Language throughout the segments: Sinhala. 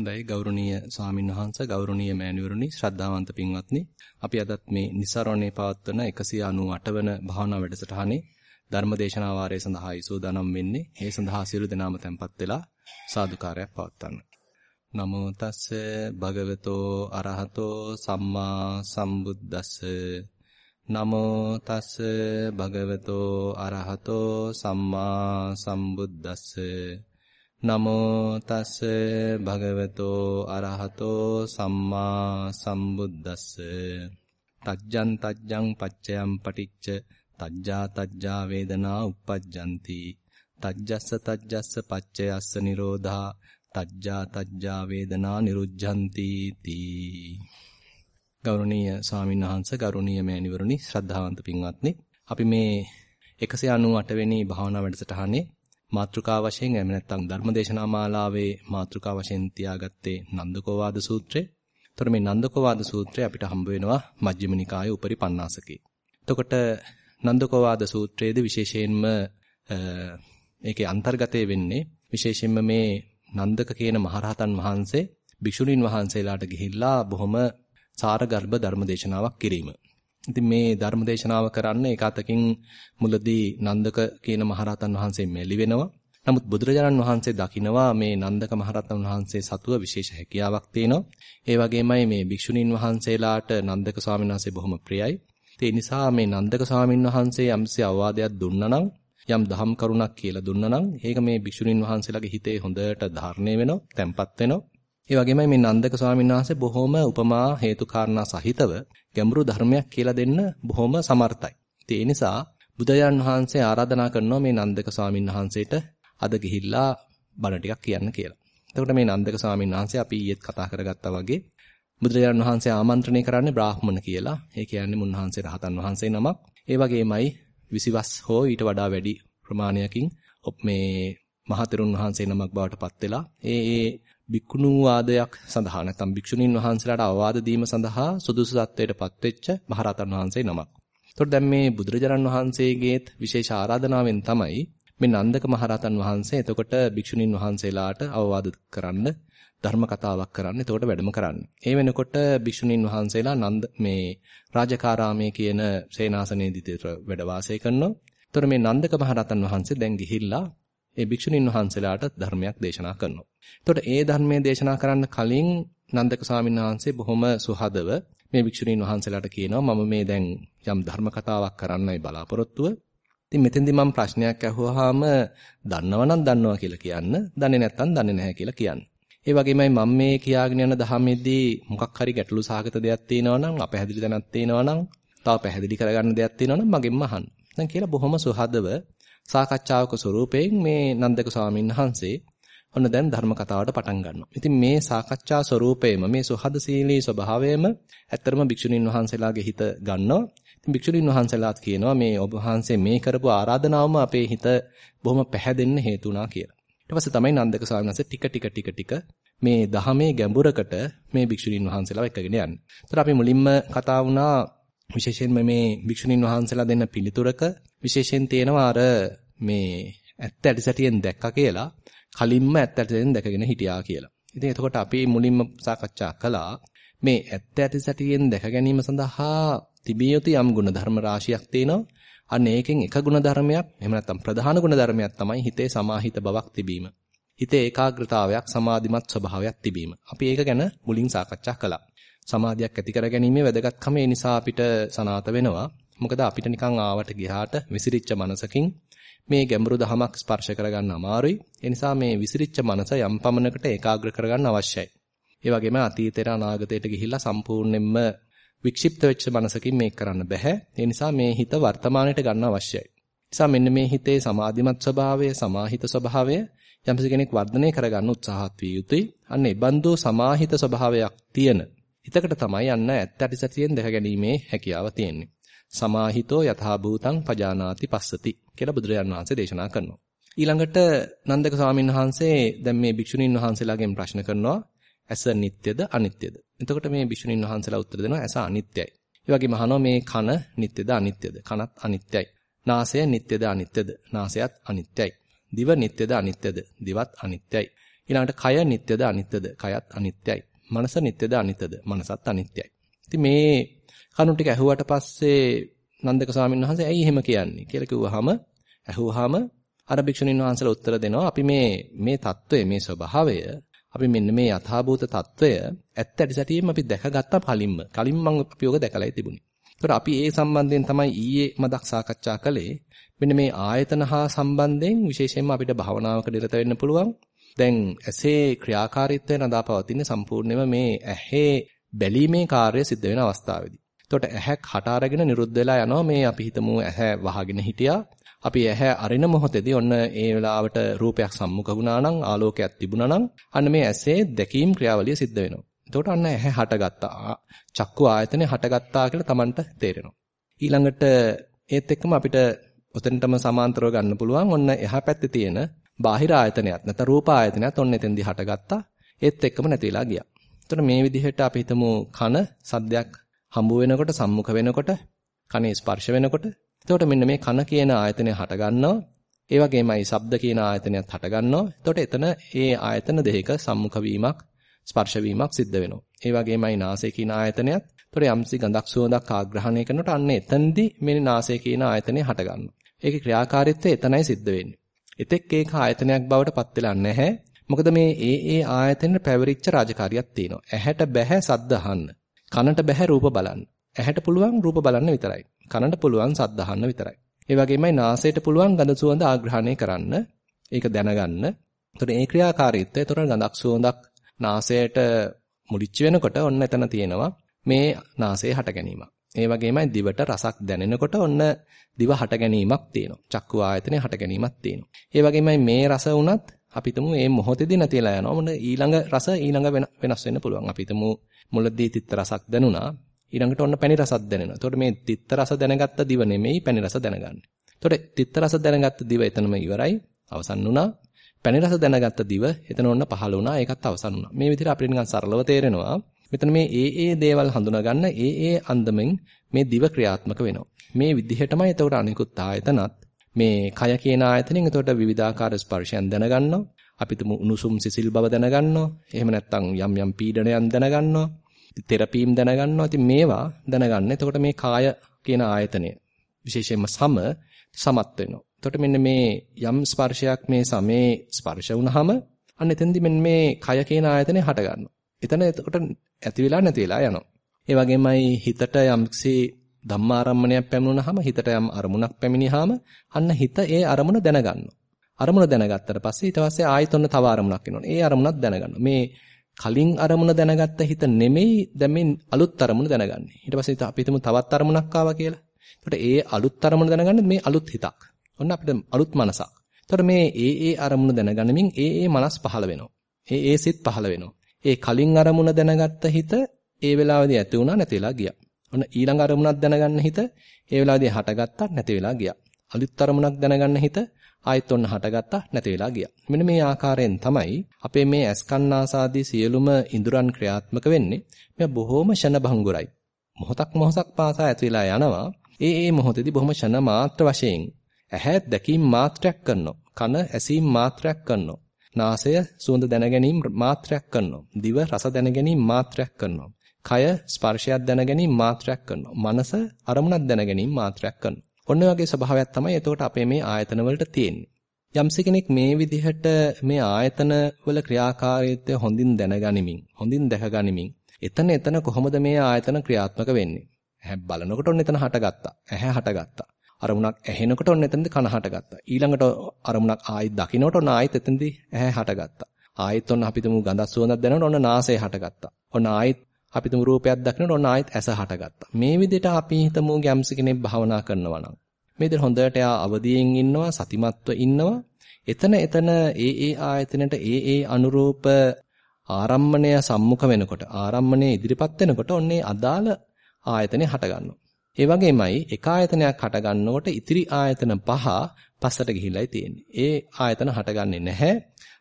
හොඳයි ගෞරවනීය ස්වාමීන් වහන්සේ ගෞරවනීය මෑණිවරුනි ශ්‍රද්ධාවන්ත පින්වත්නි අපි අදත් මේ નિසරණේ පවත්වන 198 වන භාවනා වැඩසටහනේ ධර්මදේශනා වාරය සඳහායි සූදානම් වෙන්නේ. ඒ සඳහා සියලු දෙනාම tempත් වෙලා සාදුකාරයක් පවත්වන්න. නමෝ තස්ස භගවතෝ අරහතෝ සම්මා සම්බුද්දස්ස නමෝ තස්ස භගවතෝ අරහතෝ සම්මා සම්බුද්දස්ස නමෝ තස්ස භගවතෝ අරහතෝ සම්මා සම්බුද්දස්ස. තජ්ජං තජ්ජං පච්චයං පටිච්ච තජ්ජා තජ්ජා වේදනා uppajjanti. තජ්ජස්ස තජ්ජස්ස පච්චයස්ස නිරෝධා. තජ්ජා තජ්ජා වේදනා නිරුද්ධಂತಿ තී. ගෞරවනීය ස්වාමීන් වහන්සේ ගෞරවනීය මෑණිවරුනි ශ්‍රද්ධාවන්ත පින්වත්නි අපි මේ 198 වෙනි භාවනා වැඩසටහනේ මාත්‍රිකා වශයෙන් එහෙම නැත්නම් ධර්මදේශනා මාලාවේ මාත්‍රිකා වශයෙන් තියාගත්තේ නන්දකෝවාද සූත්‍රය. එතකොට මේ නන්දකෝවාද සූත්‍රය අපිට හම්බ වෙනවා මජ්ක්‍ධිම නිකායේ උපරි පණ්ණාසකේ. එතකොට නන්දකෝවාද සූත්‍රයේදී විශේෂයෙන්ම ඒකේ අන්තර්ගතය වෙන්නේ විශේෂයෙන්ම මේ නන්දක කියන මහරහතන් වහන්සේ භික්ෂුණීන් වහන්සේලාට ගිහිල්ලා බොහොම සාරගර්භ ධර්මදේශනාවක් කිරීම. ඉතින් මේ ධර්ම දේශනාව කරන්න ඒක අතකින් මුලදී නන්දක කියන මහරහතන් වහන්සේ මෙලි වෙනවා. නමුත් බුදුරජාණන් වහන්සේ දකිනවා මේ නන්දක මහරහතන් වහන්සේ සතුව විශේෂ හැකියාවක් තියෙනවා. ඒ වගේමයි මේ භික්ෂුණීන් වහන්සේලාට නන්දක ස්වාමීන් වහන්සේ බොහොම ප්‍රියයි. ඒ නිසා මේ නන්දක ස්වාමීන් වහන්සේ යම්සේ අවවාදයක් දුන්නා යම් දහම් කරුණක් කියලා දුන්නා ඒක මේ භික්ෂුණීන් වහන්සේලාගේ හිතේ හොඳට ධාරණය වෙනවා, තැම්පත් වෙනවා. ඒ වගේමයි මේ නන්දක ස්වාමීන් වහන්සේ බොහොම උපමා හේතු කාරණා සහිතව ගැඹුරු ධර්මයක් කියලා දෙන්න බොහොම සමර්ථයි. ඒ නිසා බුදුරජාන් වහන්සේ ආරාධනා කරනවා මේ නන්දක ස්වාමීන් වහන්සේට අද ගිහිල්ලා බණ ටිකක් කියන්න කියලා. එතකොට මේ නන්දක ස්වාමීන් වහන්සේ අපි ඊයේත් කතා කරගත්තා වගේ බුදුරජාන් වහන්සේ ආමන්ත්‍රණය කරන්නේ බ්‍රාහ්මණ කියලා. ඒ කියන්නේ මුන්වහන්සේ රහතන් වහන්සේ නමක්. ඒ වගේමයි විසිවස් හෝ ඊට වඩා වැඩි ප්‍රමාණයකින් මේ මහතෙරුන් වහන්සේ නමක් බවට පත් වෙලා ඒ ඒ බික්කුණු වාදයක් සඳහා නැත්නම් භික්ෂුණීන් වහන්සේලාට අවවාද දීම සඳහා සුදුසු තත්වයටපත් වෙච්ච මහරහතන් වහන්සේ නමක්. එතකොට දැන් මේ බුදුරජාණන් වහන්සේගේත් විශේෂ ආරාධනාවෙන් තමයි මේ නන්දක මහරහතන් වහන්සේ එතකොට භික්ෂුණීන් වහන්සේලාට අවවාද කරන්න ධර්ම කතාවක් කරන්න එතකොට වැඩම කරන්න. ඒ වෙනකොට භික්ෂුණීන් වහන්සේලා නන්ද මේ රාජකාරාමයේ කියන සේනාසනයේදී වැඩ වාසය කරනවා. එතකොට මේ නන්දක මහරහතන් වහන්සේ දැන් ගිහිල්ලා ඒ භික්ෂුණීන් වහන්සේලාට ධර්මයක් දේශනා කරනවා. එතකොට ඒ ධර්මයේ දේශනා කරන්න කලින් නන්දක ස්වාමීන් වහන්සේ බොහොම සුහදව මේ භික්ෂුණීන් වහන්සේලාට කියනවා මම මේ දැන් යම් ධර්ම කතාවක් කරන්නයි බලාපොරොත්තුව. ඉතින් මෙතෙන්දි මම ප්‍රශ්නයක් අහුවාම දන්නවනම් දන්නවා කියලා කියන්න, දන්නේ නැත්නම් දන්නේ නැහැ කියලා කියන්න. ඒ වගේමයි මම මේ කියාගෙන යන ධර්මයේදී මොකක් හරි ගැටලු සහගත දෙයක් තියෙනවා නම්, අපැහැදිලි තැනක් තියෙනවා නම්, තව පැහැදිලි කරගන්න දෙයක් තියෙනවා නම් මගෙන්ම අහන්න. දැන් කියලා බොහොම සුහදව සාකච්ඡාවක ස්වරූපයෙන් මේ නන්දක ස්වාමීන් වහන්සේ ඔන්න දැන් ධර්ම කතාවට පටන් ගන්නවා. ඉතින් මේ සාකච්ඡා ස්වරූපේම මේ සුහදශීලී ස්වභාවයම ඇත්තරම භික්ෂුණීන් වහන්සේලාගේ හිත ගන්නවා. ඉතින් භික්ෂුණීන් වහන්සේලාත් කියනවා මේ ඔබ වහන්සේ මේ කරපු ආරාධනාවම අපේ හිත බොහොම පැහැදෙන්න හේතු වුණා කියලා. ඊට පස්සේ තමයි නන්දක ස්වාමීන් වහන්සේ ටික ටික ටික ටික මේ දහමේ ගැඹුරකට මේ භික්ෂුණීන් වහන්සේලාව එකගෙන යන්නේ. ඒතර අපි මුලින්ම කතා වුණා විශේෂයෙන්ම මේ භික්ෂුණීන් වහන්සේලා දෙන්න පිළිතුරක විශේෂයෙන් තියෙනවා අර මේ ඇත්ත ඇටසැටියෙන් දැක්කා කියලා කලින්ම ඇත්ත ඇටසැටියෙන් දැකගෙන හිටියා කියලා. ඉතින් එතකොට අපි මුලින්ම සාකච්ඡා කළා මේ ඇත්ත ඇටසැටියෙන් දැක ගැනීම සඳහා තිබිය යුතු යම් ගුණධර්ම රාශියක් තියෙනවා. අන්න ඒකෙන් එක ගුණධර්මයක් එහෙම නැත්නම් ප්‍රධාන ගුණධර්මයක් තමයි හිතේ සමාහිත බවක් තිබීම. හිතේ ඒකාග්‍රතාවයක් සමාධිමත් ස්වභාවයක් තිබීම. අපි ඒක ගැන මුලින් සාකච්ඡා කළා. සමාධියක් ඇති කරගැනීමේ වැදගත්කම ඒ නිසා අපිට සනාත වෙනවා. මොකද අපිට නිකන් ආවට ගියාට විසිරිච්ච මනසකින් මේ ගැඹුරු දහමක් ස්පර්ශ කරගන්න අමාරුයි. ඒ නිසා මේ විසිරිච්ච මනස යම් පමණකට ඒකාග්‍ර කරගන්න අවශ්‍යයි. ඒ වගේම අතීතේට අනාගතයට ගිහිල්ලා සම්පූර්ණයෙන්ම වික්ෂිප්ත වෙච්ච මනසකින් මේක කරන්න බෑ. ඒ නිසා මේ හිත වර්තමානයට ගන්න අවශ්‍යයි. නිසා මෙන්න මේ හිතේ සමාධිමත් ස්වභාවය, සමාහිත ස්වභාවය යම්කිසි කෙනෙක් වර්ධනය කරගන්න උත්සාහත් විය යුතුයි. අන්න ඒ බඳු සමාහිත ස්වභාවයක් තියෙන හිතකට තමයි යන්න ඇත්ත ඇති සතියෙන් දැක ගැනීමේ හැකියාව තියෙන්නේ. සමාහිතෝ යථා භූතං පජානාති පස්සති කියලා බුදුරජාන් වහන්සේ දේශනා කරනවා. ඊළඟට නන්දක ස්වාමීන් වහන්සේ දැන් මේ භික්ෂුණීන් වහන්සේලාගෙන් ප්‍රශ්න කරනවා ඇස නිට්ටයද අනිත්‍යද? එතකොට මේ භික්ෂුණීන් වහන්සේලා උත්තර දෙනවා ඇස අනිත්‍යයි. ඒ වගේම අහනවා මේ කන නිට්ටයද අනිත්‍යද? කනත් අනිත්‍යයි. නාසය නිට්ටයද අනිත්‍යද? නාසයත් අනිත්‍යයි. දිව නිට්ටයද අනිත්‍යද? දිවත් අනිත්‍යයි. ඊළඟට කය නිට්ටයද අනිත්‍යද? කයත් අනිත්‍යයි. මනස නිත්‍යද අනිත්‍යද? මනසත් අනිත්‍යයි. ඉතින් මේ කණු ටික ඇහුවට පස්සේ නන්දක ස්වාමීන් වහන්සේ ඇයි එහෙම කියන්නේ කියලා කිව්වහම ඇහුවහම අර භික්ෂුණීන් වහන්සේලා උත්තර දෙනවා අපි මේ මේ தত্ত্বය මේ ස්වභාවය අපි මෙන්න මේ යථාභූත తত্ত্বය ඇත්ත ඇටි සැටියෙන් අපි දැකගත්තා කලින්ම. කලින් මම අපි යෝග දැකලායි තිබුණේ. ඒතර අපි ඒ සම්බන්ධයෙන් තමයි ඊයේ මදක් සාකච්ඡා කළේ. මෙන්න මේ ආයතන හා සම්බන්ධයෙන් විශේෂයෙන්ම අපිට භවනාවක නිරත වෙන්න පුළුවන්. දැන් ඇසේ ක්‍රියාකාරීත්වය නදා පවතින්නේ සම්පූර්ණයෙන්ම මේ ඇහි බැලීමේ කාර්යය සිද්ධ වෙන අවස්ථාවේදී. එතකොට ඇහැක් හට අරගෙන නිරුද්ධ වෙලා යනවා මේ අපි හිතමු ඇහැ වහගෙන හිටියා. අපි ඇහැ අරින මොහොතේදී ඔන්න ඒ වෙලාවට රූපයක් සම්මුඛ වුණා නම් ආලෝකයක් තිබුණා නම් අන්න මේ ඇසේ දැකීම් ක්‍රියාවලිය සිද්ධ වෙනවා. එතකොට අන්න ඇහැ හටගත්තා. චක්කු ආයතනේ හටගත්තා කියලා Tamanට තේරෙනවා. ඊළඟට ඒත් එක්කම අපිට ඔතනටම සමාන්තරව ගන්න පුළුවන් ඔන්න එහා පැත්තේ තියෙන බාහිර ආයතනයත් නැත්නම් රූප ආයතනයත් ඔන්න එතෙන්දී හටගත්තා. ඒත් එක්කම නැති වෙලා ගියා. එතකොට මේ විදිහට අපි හිතමු කන සද්දයක් හම්බ වෙනකොට සම්මුඛ වෙනකොට කනේ ස්පර්ශ වෙනකොට එතකොට මෙන්න මේ කන කියන ආයතනය හට ගන්නවා. ඒ වගේමයි ශබ්ද කියන ආයතනයත් හට ගන්නවා. එතකොට එතන ඒ ආයතන දෙක සම්මුඛ වීමක් ස්පර්ශ වීමක් සිද්ධ වෙනවා. ඒ වගේමයි නාසය කියන ආයතනයත් එතකොට යම්සි ගඳක් සුවඳක් ආග්‍රහණය කරනකොට අන්න එතනදී මේ නාසය කියන ආයතනය හට ගන්නවා. ඒකේ ක්‍රියාකාරීත්වය එතනයි සිද්ධ වෙන්නේ. එතෙක් ඒක ආයතනයක් බවට පත් වෙලා නැහැ. මොකද මේ ඒ ඒ ආයතනෙට පැවරිච්ච රාජකාරියක් තියෙනවා. ඇහැට බැහැ සද්ද අහන්න. කනට බැහැ රූප බලන්න. ඇහැට පුළුවන් රූප බලන්න විතරයි. කනට පුළුවන් සද්ද අහන්න විතරයි. ඒ වගේමයි නාසයට පුළුවන් ගඳ සුවඳ ආග්‍රහණය කරන්න. ඒක දැනගන්න. එතකොට ඒ ක්‍රියාකාරීත්වය එතකොට ගඳක් සුවඳක් නාසයට මුලිච්ච වෙනකොට ඔන්න එතන තියෙනවා මේ නාසයේ හට ගැනීමක්. ඒ වගේමයි දිවට රසක් දැනෙනකොට ඔන්න දිව හට ගැනීමක් තියෙනවා. චක්කු ආයතනේ හට ගැනීමක් තියෙනවා. ඒ වගේමයි මේ රස උනත් අපි හිතමු මේ මොහොතේදී නැතිලා යනවා. මොන ඊළඟ රස ඊළඟ වෙනස් වෙන්න පුළුවන්. අපි හිතමු මුලදී තිත්ත රසක් දැනුණා. ඊළඟට ඔන්න පැණි රසක් දැනෙනවා. එතකොට මේ තිත්ත රස දැනගත්ත දිව නෙමෙයි පැණි රස දැනගන්නේ. එතකොට තිත්ත රස දැනගත්ත දිව එතනම ඉවරයි. අවසන් වුණා. පැණි රස දැනගත්ත දිව එතන ඔන්න පහළ වුණා. ඒකත් අවසන් වුණා. මේ විදිහට අපිට නිකන් සරලව තේරෙනවා. මෙතන මේ ඒ ඒ දේවල් හඳුනා ගන්න ඒ ඒ අන්දමෙන් මේ දිව ක්‍රියාත්මක වෙනවා. මේ විදිහටමයි එතකොට අනිකුත් ආයතනත් මේ කය කියන ආයතනෙන් එතකොට විවිධාකාර ස්පර්ශයන් දැනගන්නවා. අපි තුමු උණුසුම් සිසිල් බව දැනගන්නවා. එහෙම නැත්නම් යම් යම් පීඩනයන් දැනගන්නවා. තෙරපීම් දැනගන්නවා. ඉතින් මේවා දැනගන්න. එතකොට මේ කාය කියන ආයතනය විශේෂයෙන්ම සම සමත් වෙනවා. එතකොට මෙන්න මේ යම් ස්පර්ශයක් මේ සමේ ස්පර්ශ වුණාම අන්න එතෙන්දී මෙන්න මේ කය කියන ආයතනේ හට ගන්නවා. එතන එතකොට ඇති වෙලා නැති වෙලා යනවා. ඒ වගේමයි හිතට යම්කිසි ධම්මාරම්මණයක් පැමිණුනහම හිතට යම් අරමුණක් පැමිණියාම අන්න හිත ඒ අරමුණ දැනගන්නවා. අරමුණ දැනගත්තට පස්සේ ඊට පස්සේ ආයෙත් ඔන්න තව අරමුණක් එනවා. ඒ අරමුණත් දැනගන්නවා. මේ කලින් අරමුණ දැනගත්ත හිත නෙමෙයි දැන් මේ අලුත් අරමුණ දැනගන්නේ. ඊට පස්සේ අපි හිතමු තවත් අරමුණක් ආවා කියලා. එතකොට ඒ අලුත් අරමුණ දැනගන්නේ මේ අලුත් හිතක්. ඔන්න අපිට අලුත් මනසක්. එතකොට මේ ඒ ඒ අරමුණ දැනගැනීමෙන් ඒ ඒ මනස් පහළ වෙනවා. ඒ ඒ සිත් පහළ වෙනවා. ඒ කලින් අරමුණ දැනගත්ත හිත ඒ වෙලාවේදී ඇති වුණා නැති වෙලා ගියා. ඔන්න ඊළඟ අරමුණක් දැනගන්න හිත ඒ වෙලාවේදී හටගත්තා නැති වෙලා ගියා. අලුත් අරමුණක් දැනගන්න හිත ආයෙත් ඔන්න හටගත්තා නැති වෙලා ගියා. මෙන්න මේ ආකාරයෙන් තමයි අපේ මේ ඇස්කන්නාසාදී සියලුම ඉඳුරන් ක්‍රියාත්මක වෙන්නේ. මේ බොහොම ෂණ භංගුරයි. මොහොතක් මොහොතක් පාසා ඇති වෙලා යනවා. ඒ ඒ මොහොතේදී බොහොම ෂණ මාත්‍ර වශයෙන් ඇහැ දැකීම් මාත්‍රයක් කරනවා. කන ඇසීම් මාත්‍රයක් කරනවා. නාසය සුවඳ දැනගැනීම මාත්‍රයක් කරනවා. දිව රස දැනගැනීම මාත්‍රයක් කරනවා. කය ස්පර්ශයක් දැනගැනීම මාත්‍රයක් කරනවා. මනස අරමුණක් දැනගැනීම මාත්‍රයක් කරනවා. ඔන්න වගේ ස්වභාවයක් තමයි එතකොට අපේ මේ ආයතන වලට තියෙන්නේ. යම්ස කෙනෙක් මේ විදිහට මේ ආයතන වල ක්‍රියාකාරීත්වය හොඳින් දැනගනිමින් හොඳින් දැකගනිමින් එතන එතන කොහොමද මේ ආයතන ක්‍රියාත්මක වෙන්නේ? ඇහැ බලනකොට ඔන්න එතන හටගත්තා. ඇහැ හටගත්තා. අරමුණක් ඇහෙනකොට ඔන්න එතනද කන හටගත්තා. ඊළඟට අරමුණක් ආයෙත් දකින්නකොට ඔන්න ආයෙත් එතනද ඇහැ හටගත්තා. ආයෙත් ඔන්න අපි තුමු ගඳ සුවඳක් දැනනකොට ඔන්න නාසය හටගත්තා. ඔන්න ආයෙත් අපි තුමු රූපයක් දකිනකොට ඔන්න ආයෙත් ඇස හටගත්තා. මේ විදිහට අපි හිතමු ගැම්ස කෙනෙක් භාවනා කරනවා නම් මේ විදිහට හොඳට එයා අවදියෙන් ඉන්නවා සතිමත්ව ඉන්නවා. එතන එතන ඒ ඒ ආයතනට ඒ ඒ අනුරූප ආරම්මණය සම්මුඛ වෙනකොට ආරම්මණය ඉදිරිපත් වෙනකොට ඔන්නේ අදාළ ආයතනය හට ගන්නවා. ඒ වගේමයි එක ආයතනයක් හට ගන්නකොට ඉතිරි ආයතන පහ පස්සට ගිහිල්ලායි තියෙන්නේ. ඒ ආයතන හටගන්නේ නැහැ.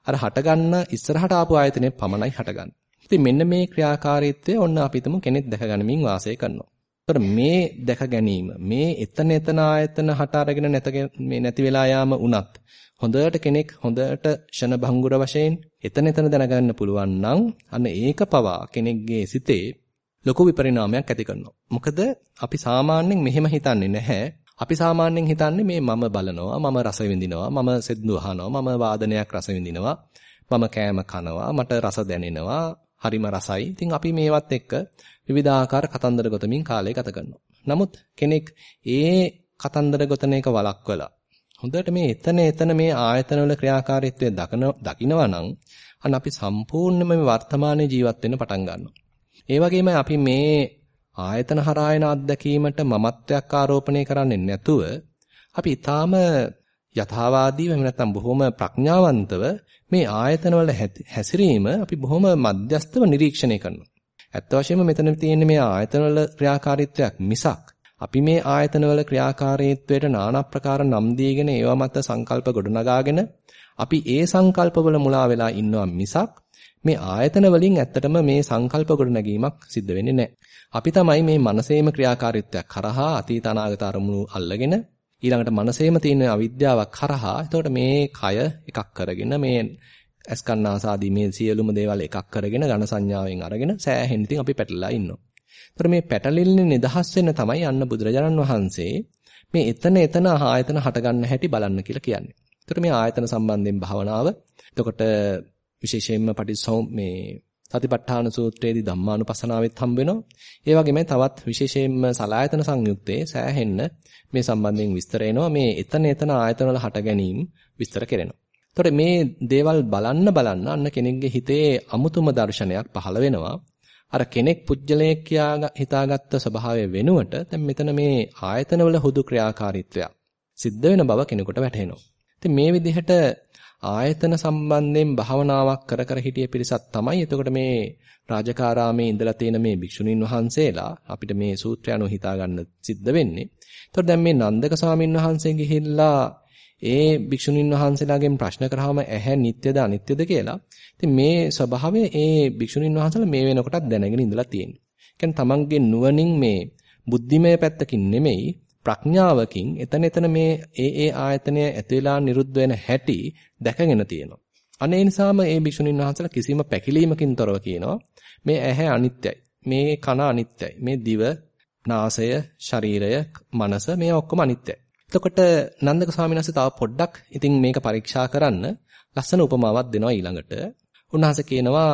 අර හටගන්න ඉස්සරහට ආපු ආයතනේ පමණයි හටගන්නේ. ඉතින් මෙන්න මේ ක්‍රියාකාරීත්වය ඔන්න අපි හිතමු කෙනෙක් දැකගනිමින් වාසය කරනවා. ඒතර මේ දැක ගැනීම මේ එතන එතන ආයතන හට අරගෙන නැත මේ නැති වෙලා යාම උනත් හොඳට කෙනෙක් හොඳට ෂණ භංගුර වශයෙන් එතන එතන දැනගන්න පුළුවන් නම් අන්න ඒක පවා කෙනෙක්ගේ සිතේ ලොකු විපරිණාමයක් ඇති කරනවා. මොකද අපි සාමාන්‍යයෙන් මෙහෙම හිතන්නේ නැහැ. අපි සාමාන්‍යයෙන් හිතන්නේ මේ මම බලනවා, මම රස විඳිනවා, මම සෙද්දු අහනවා, මම වාදනයක් රස විඳිනවා, මම කෑම කනවා, මට රස දැනෙනවා, හරිම රසයි. ඉතින් අපි මේවත් එක්ක විවිධාකාර කතන්දර ගොතමින් කාලය ගත කරනවා. නමුත් කෙනෙක් ඒ කතන්දර ගොතන එක වළක්වලා හොඳට මේ එතන එතන මේ ආයතනවල ක්‍රියාකාරීත්වය දකිනවා නම් අන්න අපි සම්පූර්ණයෙන්ම මේ වර්තමානයේ ජීවත් වෙන්න පටන් ගන්නවා. ඒ වගේම අපි මේ ආයතන හරායන අත්දැකීමට මමත්වයක් ආරෝපණය කරන්නේ නැතුව අපි ඊටාම යථාවාදීව එහෙම නැත්නම් බොහොම ප්‍රඥාවන්තව මේ ආයතනවල හැසිරීම අපි බොහොම මධ්‍යස්තව නිරීක්ෂණය කරනවා. ඇත්ත වශයෙන්ම මෙතන තියෙන්නේ මේ ආයතනවල ක්‍රියාකාරීත්වයක් මිසක් අපි මේ ආයතනවල ක්‍රියාකාරීත්වයට নানা ප්‍රකාර නම් දීගෙන ඒවා මත සංකල්ප ගොඩනගාගෙන අපි ඒ සංකල්පවල මුලා වෙලා ඉන්නවා මිසක් මේ ආයතන වලින් ඇත්තටම මේ සංකල්ප ගොඩනැගීමක් සිද්ධ වෙන්නේ නැහැ. අපි තමයි මේ මනසේම ක්‍රියාකාරීත්වයක් කරහා අතීත අනාගත අරමුණු අල්ලගෙන ඊළඟට මනසේම තියෙන අවිද්‍යාවක් කරහා එතකොට මේ කය එකක් කරගෙන මේ ඇස්කන්නාසාදී මේ සියලුම දේවල් එකක් කරගෙන ඝන සංඥාවෙන් අරගෙන සෑහෙන ඉතින් අපි පැටලලා ඉන්නවා. ඒතර මේ පැටලෙන්නේ නිදහස් වෙන්න තමයි අන්න බුදුරජාණන් වහන්සේ මේ එතන එතන ආයතන හටගන්න හැටි බලන්න කියලා කියන්නේ. ඒතර මේ ආයතන සම්බන්ධයෙන් භාවනාව එතකොට විශේෂයෙන්ම පටිසෝ මේ සතිපට්ඨාන සූත්‍රයේදී ධම්මානුපස්සනාවෙත් හම්බ වෙනවා. ඒ වගේමයි තවත් විශේෂයෙන්ම සලායතන සංයුත්තේ සෑහෙන්න මේ සම්බන්ධයෙන් විස්තර එනවා. මේ එතන එතන ආයතන වල හට ගැනීම විස්තර කරනවා. එතකොට මේ දේවල් බලන්න බලන්න අන්න කෙනෙක්ගේ හිතේ අමුතුම දර්ශනයක් පහළ වෙනවා. අර කෙනෙක් පුජ්‍යලයක් කියා හිතාගත්ත ස්වභාවය වෙනුවට දැන් මෙතන මේ ආයතනවල හුදු ක්‍රියාකාරීත්වයක් සිද්ධ වෙන බව කෙනෙකුට වැටහෙනවා. ඉතින් මේ විදිහට ආයතන සම්බන්ධයෙන් භාවනාවක් කර කර හිටිය පිරිසක් තමයි එතකොට මේ රාජකාරාමේ ඉඳලා තියෙන මේ භික්ෂුණීන් වහන්සේලා අපිට මේ සූත්‍රය අනුව හිතා ගන්න සිද්ධ වෙන්නේ. එතකොට දැන් මේ නන්දක ස්වාමීන් වහන්සේ ගිහිල්ලා ඒ භික්ෂුණීන් වහන්සේලාගෙන් ප්‍රශ්න කරාම ඇහැ නිට්ටයද අනිත්‍යද කියලා. ඉතින් මේ ස්වභාවය ඒ භික්ෂුණීන් වහන්සේලා මේ වෙනකොටත් දැනගෙන ඉඳලා තියෙනවා. කියන්නේ තමන්ගේ නුවණින් මේ බුද්ධිමය පැත්තකින් නෙමෙයි ප්‍රඥාවකින් එතන එතන මේ ඒ ඒ ආයතනය ඇති වෙලා නිරුද්ධ වෙන හැටි දැකගෙන තියෙනවා. අනේ නිසාම මේ භික්ෂුණීන් වහන්සේලා කිසිම පැකිලීමකින් තොරව කියනවා මේ ඇහැ අනිත්‍යයි. මේ කන අනිත්‍යයි. මේ දිව, නාසය, ශරීරය, මනස මේ ඔක්කොම අනිත්‍යයි. එතකොට නන්දක ස්වාමීන් වහන්සේ තව පොඩ්ඩක් ඉතින් මේක පරීක්ෂා කරන්න ලස්සන උපමාවක් දෙනවා ඊළඟට. උන්වහන්සේ කියනවා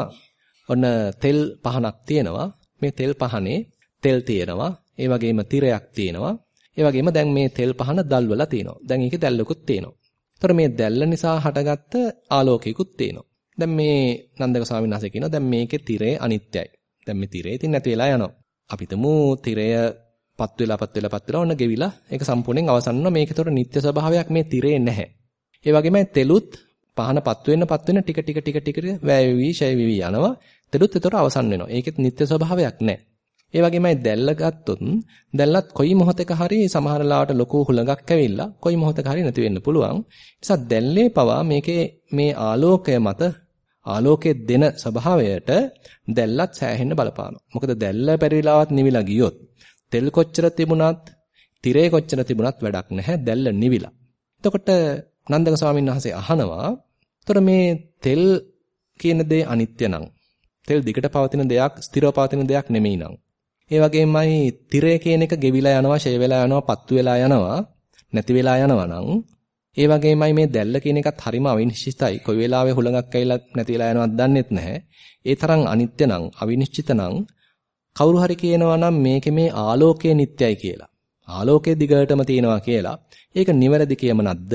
ඔන්න තෙල් පහනක් තියෙනවා. මේ තෙල් පහනේ තෙල් තියෙනවා. ඒ වගේම තිරයක් තියෙනවා. ඒ වගේම දැන් මේ තෙල් පහන දැල්වලා තියෙනවා. දැන් ඒකේ දැල්ලකුත් තියෙනවා. ඒතර මේ දැල්ල නිසා හටගත්ත ආලෝකයකුත් තියෙනවා. දැන් මේ නන්දක ස්වාමීන් වහන්සේ කියනවා දැන් මේකේ තිරේ අනිත්‍යයි. දැන් මේ තිරේ ඉතින් නැති වෙලා යනවා. අපිටම තිරය පත් වෙලා පත් වෙලා පත් වෙලා ඔන්න ගෙවිලා ඒක සම්පූර්ණයෙන් අවසන් වෙනවා. මේකේතොර නිත්‍ය ස්වභාවයක් මේ තිරේ නැහැ. ඒ වගේමයි තෙලුත් පහන පත් වෙන්න පත් වෙන්න ටික ටික ටික ටික වැය වෙවි ෂය වෙවි යනවා. තෙලුත් ඒතොර අවසන් වෙනවා. ඒකෙත් නිත්‍ය ස්වභාවයක් නැහැ. ඒ වගේමයි දැල්ල ගත්තොත් දැල්ලත් කොයි මොහොතක හරි සමහර ලාවට ලොකු හුලඟක් ඇවිල්ලා කොයි මොහොතක හරි නැති වෙන්න පුළුවන්. නිසා දැල්ලේ පවා මේකේ මේ ආලෝකය මත ආලෝකයේ දෙන ස්වභාවයට දැල්ලත් සෑහෙන්න බලපානවා. මොකද දැල්ල පරිලාවත් නිවිලා ගියොත් තෙල් කොච්චර තිබුණත්, tire කොච්චර තිබුණත් වැඩක් නැහැ. දැල්ල නිවිලා. එතකොට නන්දක ස්වාමීන් වහන්සේ අහනවා, "ତොර මේ තෙල් කියන දේ අනිත්‍ය නම්, තෙල් දිගට පවතින දෙයක්, ස්ථිරව පවතින දෙයක් නෙමෙයි නම්. ඒ වගේමයි tire කියන එක ගෙවිලා යනවා, ෂේ වෙලා යනවා, පත්තු වෙලා යනවා, නැති වෙලා යනවා නම් ඒ වගේමයි මේ දැල්ල කියන එකත් හරිම අවිනිශ්චිතයි. කොයි වෙලාවෙ හුලඟක් ඇවිල්ලා නැති වෙලා යනවද දන්නෙත් නැහැ. ඒ තරම් අනිත්‍ය නම්, අවිනිශ්චිත නම් කවුරු හරි කියනවා නම් මේකේ මේ ආලෝකය නිට්ටයයි කියලා. ආලෝකය දිගටම තියෙනවා කියලා. ඒක නිවැරදි කියමනක්ද?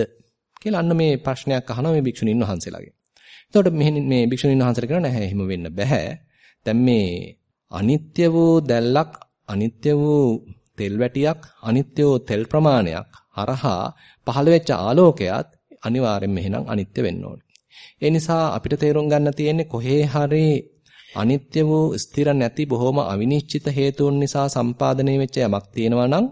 කියලා අන්න මේ ප්‍රශ්නයක් අහනවා මේ භික්ෂුණීන් වහන්සේලාගෙන්. එතකොට මේ භික්ෂුණීන් වහන්සේලා කියනවා නැහැ එහෙම වෙන්න බෑ. දැන් මේ අනිත්‍ය වූ දැල්ලක් අනිත්‍ය වූ තෙල් වැටියක් අනිත්‍ය වූ තෙල් ප්‍රමාණයක් හරහා පහළ වෙච්ච ආලෝකයක් අනිවාර්යෙන්ම එහෙනම් අනිත්‍ය වෙන්න ඕනේ. ඒ නිසා අපිට තේරුම් ගන්න තියෙන්නේ කොහේ හරි අනිත්‍ය වූ ස්ථිර නැති බොහොම අවිනිශ්චිත හේතුන් නිසා සම්පාදනය වෙච්ච යමක් තියෙනවා නම්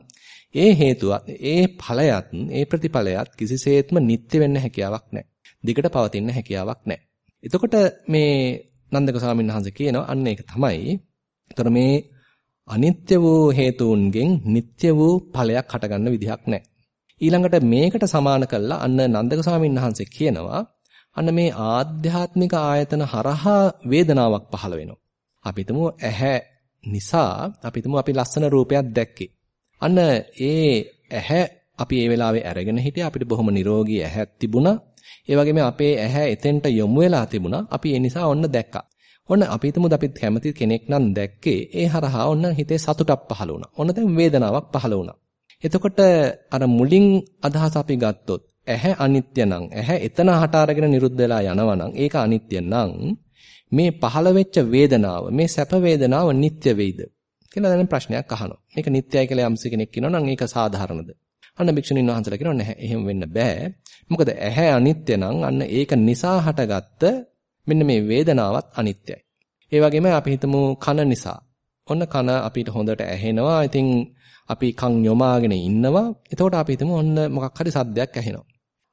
ඒ හේතුවත් ඒ ඵලයත් ඒ ප්‍රතිඵලයත් කිසිසේත්ම නිත්‍ය වෙන්න හැකියාවක් නැහැ. දිගට පවතින්න හැකියාවක් නැහැ. එතකොට මේ නන්දක ස්වාමීන් වහන්සේ කියනවා අන්න ඒක තමයි. ඒතර මේ අනිත්‍ය වූ හේතුන්ගෙන් නিত্য වූ ඵලයක් හටගන්න විදිහක් නැහැ. ඊළඟට මේකට සමාන කළා අන්න නන්දක ස්වාමීන් වහන්සේ කියනවා අන්න මේ ආධ්‍යාත්මික ආයතන හරහා වේදනාවක් පහළ වෙනවා. අපි ඇහැ නිසා අපි අපි ලස්සන රූපයක් දැක්කේ. අන්න ඒ ඇහැ අපි ඒ වෙලාවේ අරගෙන හිටියා අපිට බොහොම නිරෝගී ඇහැක් තිබුණා. ඒ වගේම අපේ ඇහැ එතෙන්ට යොමු වෙලා තිබුණා. අපි ඒ නිසා ඔන්න දැක්කා. ඔන්න අපි හිතමුද අපි කැමති කෙනෙක් නම් දැක්කේ ඒ හරහා ඔන්න හිතේ සතුටක් පහළ වුණා. ඔන්න දැන් වේදනාවක් පහළ වුණා. එතකොට අර මුලින් අදහස අපි ගත්තොත් ඇහැ අනිත්‍ය නම් ඇහැ එතන හට අරගෙන නිරුද්ධ වෙලා යනවා නම් ඒක අනිත්‍ය නම් මේ පහළ වෙච්ච වේදනාව මේ සැප වේදනාව නිට්ටය වෙයිද කියලා දැන් ප්‍රශ්නයක් අහනවා. මේක නිට්ටයයි කියලා යම්සි කෙනෙක් කියනවා නම් ඒක සාධාරණද? අන්න භික්ෂුණීන් වහන්සේලා කියනවා නැහැ එහෙම වෙන්න බෑ. මොකද ඇහැ අනිත්‍ය නම් අන්න ඒක නිසා හටගත්ත මෙන්න මේ වේදනාවත් අනිත්‍යයි. ඒ වගේම අපි හිතමු කන නිසා. ඔන්න කන අපිට හොඳට ඇහෙනවා. ඉතින් අපි කන් යොමාගෙන ඉන්නවා. එතකොට අපි හිතමු ඔන්න මොකක් හරි සද්දයක් ඇහෙනවා.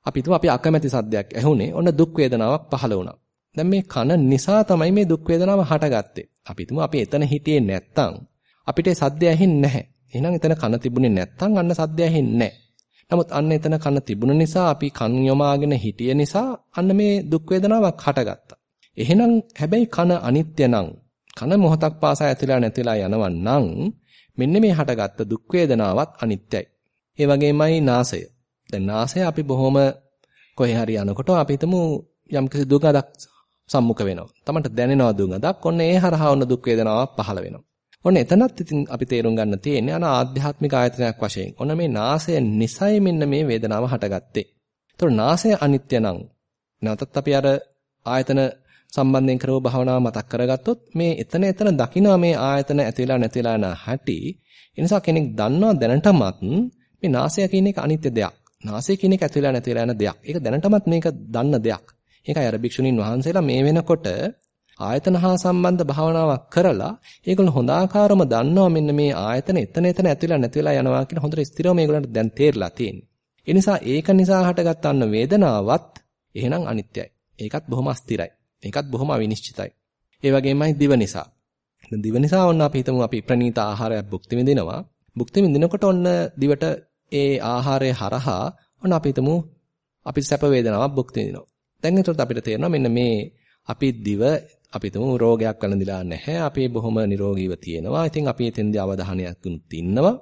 අපි හිතමු අපි අකමැති සද්දයක් ඇහුනේ. ඔන්න දුක් වේදනාවක් පහළ වුණා. දැන් මේ කන නිසා තමයි මේ දුක් වේදනාව හටගත්තේ. අපි හිතමු අපි එතන හිටියේ නැත්තම් අපිට සද්ද ඇහෙන්නේ නැහැ. එහෙනම් එතන කන තිබුණේ නැත්තම් අන්න සද්ද ඇහෙන්නේ නැහැ. නමුත් අන්න එතන කන තිබුණ නිසා අපි කන් යොමාගෙන හිටිය නිසා අන්න මේ දුක් වේදනාවක් හටගත්තා. එහෙනම් හැබැයි කන අනිත්‍ය නම් කන මොහොතක් පාසා ඇතිලා නැතිලා යනවා නම් මෙන්න මේ හටගත්ත දුක් වේදනාවත් අනිත්‍යයි. ඒ වගේමයි නාසය. දැන් නාසය අපි බොහොම කොහේ හරි යනකොට අපි හිතමු යම්කිසි දුකක් සම්මුඛ වෙනවා. තමන්ට දැනෙනවා දුකක්. ඔන්න ඒ හරහා ඔන්න දුක් වේදනාවක් පහළ වෙනවා. ඔන්න එතනත් ඉතින් අපි තේරුම් ගන්න තියෙන්නේ අන ආධ්‍යාත්මික ආයතනයක් වශයෙන්. ඔන්න මේ නාසය නිසයි මෙන්න මේ වේදනාව හටගත්තේ. ඒතකොට නාසය අනිත්‍ය නම් නැවතත් අපි අර ආයතන සම්බන්ධයෙන් කරව භාවනාව මතක් කරගත්තොත් මේ එතන එතන දකිනවා මේ ආයතන ඇතිලා නැතිලා යන හැටි. ඒ නිසා කෙනෙක් දන්නවා දැනටමත් මේ නාසය කියන එක අනිත්‍ය දෙයක්. නාසය කියන එක ඇතිලා නැතිලා යන දෙයක්. ඒක දැනටමත් මේක දන්න දෙයක්. ඒකයි අර භික්ෂුණීන් වහන්සේලා මේ වෙනකොට ආයතන හා සම්බන්ධ භාවනාවක් කරලා ඒගොල්ලෝ හොඳ ආකාරම දන්නවා මෙන්න මේ ආයතන එතන එතන ඇතිලා නැතිලා යනවා කියන හොඳට ස්ථිරව මේගොල්ලන්ට දැන් තේරලා තියෙන්නේ. ඒ නිසා ඒක නිසා හටගත් අන්න වේදනාවත් එහෙනම් අනිත්‍යයි. ඒකත් බොහොම අස්තිරයි. ඒකත් බොහොම අවිනිශ්චිතයි. ඒ වගේමයි දිව නිසා. දිව නිසා ඔන්න අපි හිතමු අපි ප්‍රණීත ආහාරයක් භුක්ති විඳිනවා. භුක්ති විඳිනකොට ඔන්න දිවට ඒ ආහාරය හරහා ඔන්න අපි හිතමු අපි සැප වේදනාවක් භුක්ති විඳිනවා. දැන් එතකොට අපිට තේරෙනවා මෙන්න මේ අපි දිව අපි තුමු රෝගයක් වැළඳිලා නැහැ. අපි බොහොම නිරෝගීව තියෙනවා. ඉතින් අපි එතෙන්දී අවධානයක් තුනුත් ඉන්නවා.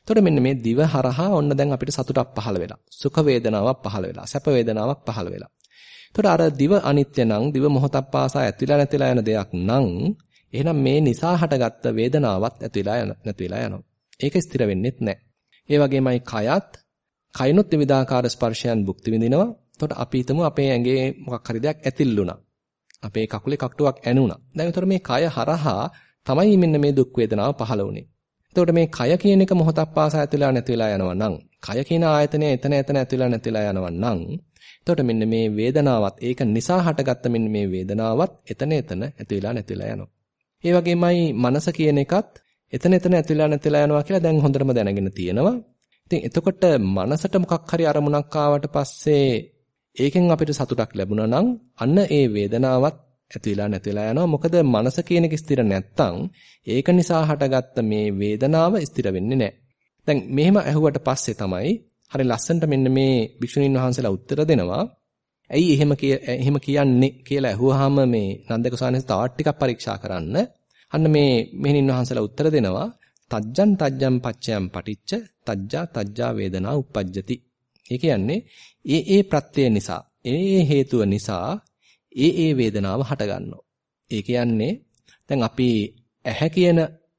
එතකොට මෙන්න මේ දිව හරහා ඔන්න දැන් අපිට සතුටක් පහළ වෙලා. සුඛ වේදනාවක් පහළ වෙලා. සැප වේදනාවක් පහළ වෙලා. එතකොට අර දිව අනිත්‍ය නම් දිව මොහොතක් පාසා ඇතිලා නැතිලා යන දෙයක් නම් එහෙනම් මේ නිසා හටගත්ත වේදනාවත් ඇතිලා යන නැතිලා යනවා. ඒක ස්ථිර වෙන්නේත් නැහැ. ඒ වගේමයි කයත් කයිනොත් විවිධාකාර ස්පර්ශයන් භුක්ති විඳිනවා. එතකොට අපි හිතමු අපේ ඇඟේ මොකක් හරි දෙයක් ඇතිල්ලුණා. අපේ කකුලේ කක්ටුවක් ඇනුණා. දැන් එතකොට මේ කය හරහා තමයි මෙන්න මේ දුක් වේදනාව පහළ වුනේ. එතකොට මේ කය කියන එක මොහොතක් පාසා ඇතිලා නැතිලා යනවා නම්, කය කියන ආයතනය එතන එතන ඇතිලා නැතිලා යනවා නම්, එතකොට මෙන්න මේ වේදනාවත් ඒක නිසා හටගත්ත මෙන්න මේ වේදනාවත් එතන එතන ඇතිලා නැතිලා යනවා. ඒ වගේමයි මනස කියන එකත් එතන එතන ඇතිලා නැතිලා යනවා කියලා දැන් හොඳටම දැනගෙන තියෙනවා. ඉතින් එතකොට මනසට මොකක් හරි අරමුණක් ආවට පස්සේ ඒකෙන් අපිට සතුටක් ලැබුණා නම් අන්න ඒ වේදනාවත් ඇතිලා නැතිලා යනවා. මොකද මනස කියන එක ස්ථිර නැත්තම් ඒක නිසා හටගත්ත මේ වේදනාව ස්ථිර වෙන්නේ නැහැ. දැන් මෙහෙම ඇහුවට පස්සේ තමයි හරි ලස්සනට මෙන්න මේ භික්ෂුණීන් වහන්සේලා උත්තර දෙනවා. ඇයි එහෙම එහෙම කියන්නේ කියලා ඇහුවාම මේ නන්දක සානස් තවත් ටිකක් පරීක්ෂා කරන්න. අන්න මේ මෙහෙණින් වහන්සේලා උත්තර දෙනවා. තජ්ජං තජ්ජං පච්චයන් පටිච්ච තජ්ජා තජ්ජා වේදනා උප්පජ්ජති. ඒ කියන්නේ ඒ ඒ ප්‍රත්‍ය නිසා, ඒ ඒ හේතුව නිසා ඒ ඒ වේදනාව හටගන්නවා. ඒ කියන්නේ දැන් අපි ඇහැ කියන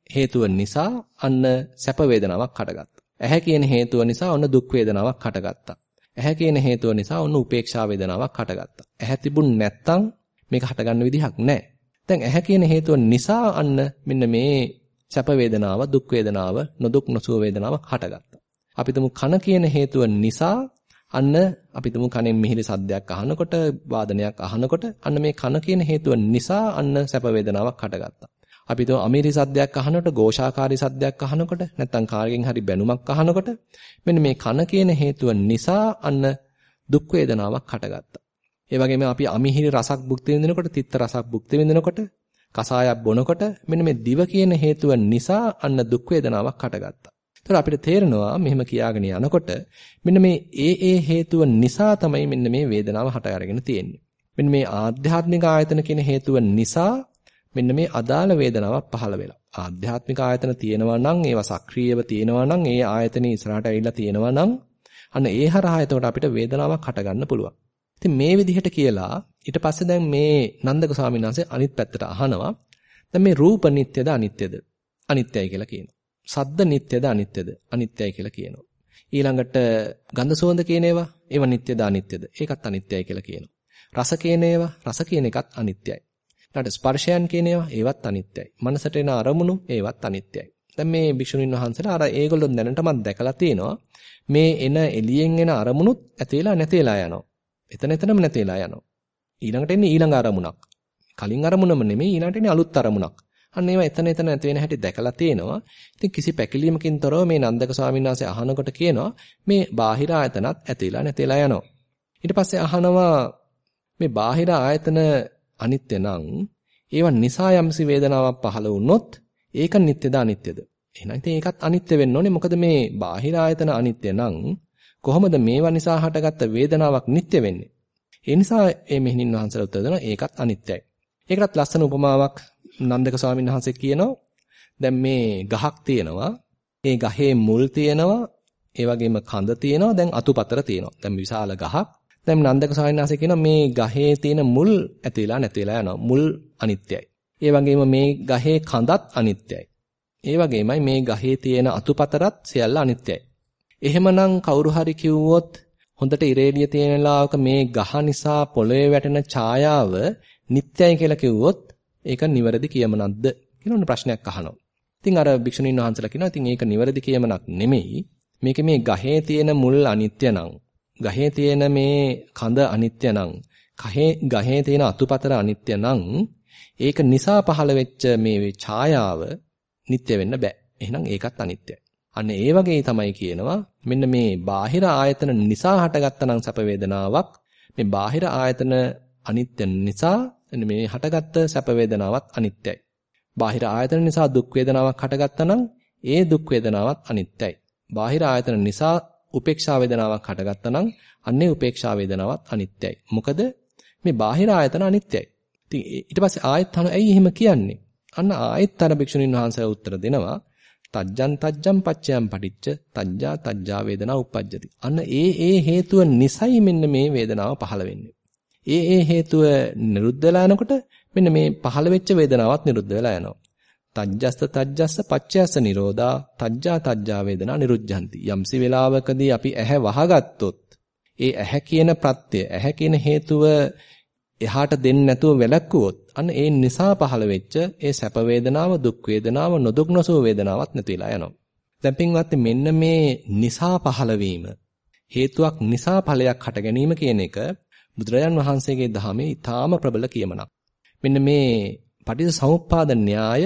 හේතුව නිසා අන්න සැප වේදනාවක් හටගත්තා. ඇහැ කියන හේතුව නිසා ඔන්න දුක් වේදනාවක් හටගත්තා. ඇහැ කියන හේතුව නිසා ඔන්න උපේක්ෂා වේදනාවක් හටගත්තා. ඇහැ තිබුණ නැත්තම් මේක හටගන්න විදිහක් නැහැ. දැන් ඇහැ කියන හේතුව නිසා අන්න මෙන්න මේ සැප වේදනාව, දුක් වේදනාව, නොදුක් නොසුව වේදනාවක් හටගත්තා. අපි තුමු කන කියන හේතුව නිසා අන්න අපි තුමු කනෙන් මිහිරි සද්දයක් අහනකොට වාදනයක් අහනකොට අන්න මේ කන කියන හේතුව නිසා අන්න සැප වේදනාවක් හටගත්තා. අපි තුමු අමිරි සද්දයක් අහනකොට ഘോഷාකාරී සද්දයක් අහනකොට නැත්නම් කාර්යයෙන් හරි බැනුමක් අහනකොට මෙන්න මේ කන කියන හේතුව නිසා අන්න දුක් වේදනාවක් හටගත්තා. ඒ වගේම අපි අමිහිරි රසක් භුක්ති විඳිනකොට තිත්ත රසක් භුක්ති විඳිනකොට කසායක් බොනකොට මෙන්න මේ දිව කියන හේතුව නිසා අන්න දුක් වේදනාවක් හටගත්තා. ඒතර අපිට තේරෙනවා මෙහෙම කියාගෙන යනකොට මෙන්න මේ ඒ ඒ හේතුව නිසා තමයි මෙන්න මේ වේදනාව හට අරගෙන තියෙන්නේ. මෙන්න මේ ආධ්‍යාත්මික ආයතන කියන හේතුව නිසා මෙන්න මේ අදාළ වේදනාවක් පහළ වෙලා. ආධ්‍යාත්මික ආයතන තියෙනවා නම් ඒවා සක්‍රීයව තියෙනවා නම් ඒ ආයතනේ ඉස්සරහට ඇවිල්ලා තියෙනවා නම් අන්න ඒ හරහා එතකොට අපිට වේදනාවක් හටගන්න පුළුවන්. ඉතින් මේ විදිහට කියලා ඊට පස්සේ දැන් මේ නන්දක ස්වාමීන් වහන්සේ අනිත් පැත්තට අහනවා. දැන් මේ රූප නිට්ටයද අනිත්‍යද? අනිත්‍යයි කියලා කියනවා. සද්ද නිට්ටයද අනිත්‍යද? අනිත්‍යයි කියලා කියනවා. ඊළඟට ගන්ධ සුවඳ කියන ඒවා ඒවා නිට්ටයද අනිත්‍යද? ඒකත් අනිත්‍යයි කියලා කියනවා. රස කියන ඒවා රස කියන එකත් අනිත්‍යයි. ඊට ස්පර්ශයන් කියන ඒවා ඒවත් අනිත්‍යයි. මනසට එන අරමුණු ඒවත් අනිත්‍යයි. දැන් මේ භික්ෂුණීන් වහන්සේලා අර ඒගොල්ලෝ දැනටමත් දැකලා තියෙනවා මේ එන එළියෙන් එන අරමුණුත් ඇතේලා නැතේලා යනවා. එතන එතනම නැතේලා යනවා. ඊළඟට එන්නේ ඊළඟ අරමුණක්. කලින් අරමුණම නෙමෙයි ඊළඟට එන්නේ අලුත් අරමුණක්. අන්න ඒවා එතන එතන නැති වෙන හැටි දැකලා තියෙනවා. ඉතින් කිසි පැකිලීමකින් තොරව මේ නන්දක ස්වාමීන් වහන්සේ අහනකොට කියනවා මේ බාහිර ආයතනත් ඇතේලා නැතේලා යනවා. ඊට පස්සේ අහනවා මේ බාහිර ආයතන අනිත්‍ය නම් ඒවා නිසා යම්සි වේදනාවක් පහළ වුණොත් ඒක නිට්ටයද අනිත්‍යද? එහෙනම් ඉතින් ඒකත් අනිත්‍ය වෙන්න ඕනේ. මොකද මේ බාහිර ආයතන අනිත්‍ය නම් කොහොමද මේවා නිසා හටගත්ත වේදනාවක් නිට්ටය වෙන්නේ? ඒ නිසා මේ මෙහිණින් වහන්සේලා උත්තර දෙනවා ඒකත් අනිත්‍යයි. ඒකටත් ලස්සන උපමාවක් නන්දක ස්වාමීන් වහන්සේ කියනවා. දැන් මේ ගහක් තියෙනවා. ඒ ගහේ මුල් තියෙනවා. ඒ වගේම කඳ තියෙනවා. දැන් අතුපතර තියෙනවා. දැන් විශාල ගහක්. දැන් නන්දක ස්වාමීන් වහන්සේ කියනවා මේ ගහේ තියෙන මුල් ඇතිලා නැතිලා යනවා. මුල් අනිත්‍යයි. ඒ වගේම මේ ගහේ කඳත් අනිත්‍යයි. ඒ වගේමයි මේ ගහේ තියෙන අතුපතරත් සියල්ල අනිත්‍යයි. එහෙමනම් කවුරු හරි කිව්වොත් හොඳට ඉරේලිය තියෙන ලාවක මේ ගහ නිසා පොළවේ වැටෙන ඡායාව නිට්ටයයි කියලා කිව්වොත් ඒක නිවැරදි කියමනක්ද කියලා ප්‍රශ්නයක් අහනවා. ඉතින් අර භික්ෂුණීන් වහන්සේලා කියනවා ඉතින් ඒක නිවැරදි කියමනක් නෙමෙයි. මේක මේ ගහේ තියෙන මුල් අනිත්‍ය නම්, ගහේ තියෙන මේ කඳ අනිත්‍ය නම්, ගහේ ගහේ තියෙන අතුපතර අනිත්‍ය නම්, ඒක නිසා පහළ වෙච්ච මේ ඡායාව නිට්ටය වෙන්න බෑ. එහෙනම් ඒකත් අනිත්‍යයි. අන්න ඒ වගේ තමයි කියනවා මෙන්න මේ බාහිර ආයතන නිසා හටගත්තනම් සැප වේදනාවක් මේ බාහිර ආයතන අනිත්‍ය නිසා මේ හටගත්ත සැප වේදනාවත් අනිත්‍යයි. බාහිර ආයතන නිසා දුක් වේදනාවක් හටගත්තනම් ඒ දුක් වේදනාවත් අනිත්‍යයි. බාහිර ආයතන නිසා උපේක්ෂා වේදනාවක් හටගත්තනම් අන්නේ උපේක්ෂා වේදනාවත් අනිත්‍යයි. මොකද මේ බාහිර ආයතන අනිත්‍යයි. ඉතින් ඊට පස්සේ ආයෙත් අහන ඇයි එහෙම කියන්නේ? අන්න ආයෙත් අර භික්ෂුණීන් වහන්සේලා උත්තර දෙනවා. තජ්ජං තජ්ජං පච්චයන් පටිච්ච තජ්ජා තජ්ජා වේදනා උප්පජ්ජති. අන්න ඒ ඒ හේතුව නිසයි මෙන්න මේ වේදනාව පහළ වෙන්නේ. ඒ ඒ හේතුව නිරුද්ධ වෙලා යනකොට මෙන්න මේ පහළ වෙච්ච වේදනාවත් නිරුද්ධ වෙලා යනවා. තජ්ජස්ස තජ්ජස්ස පච්චයස්ස නිරෝධා තජ්ජා තජ්ජා වේදනා නිරුද්ධಂತಿ. යම්සි වෙලාවකදී අපි ඇහැ වහගත්තොත් ඒ ඇහැ කියන ප්‍රත්‍ය ඇහැ කියන හේතුව එහාට දෙන්නේ නැතුව වැළැක්කුවොත් අන්න ඒ නිසා පහළ වෙච්ච ඒ සැප වේදනාව දුක් වේදනාව නොදුක් නොසුව වේදනාවක් නැතිලා යනවා. දැන් පින්වත් මෙන්න මේ නිසා පහළ වීම හේතුවක් නිසා ඵලයක් හට ගැනීම කියන එක බුදුරජාන් වහන්සේගේ ධහමේ ඊටාම ප්‍රබල කියමනක්. මෙන්න මේ පටිච්චසමුප්පාද න්‍යාය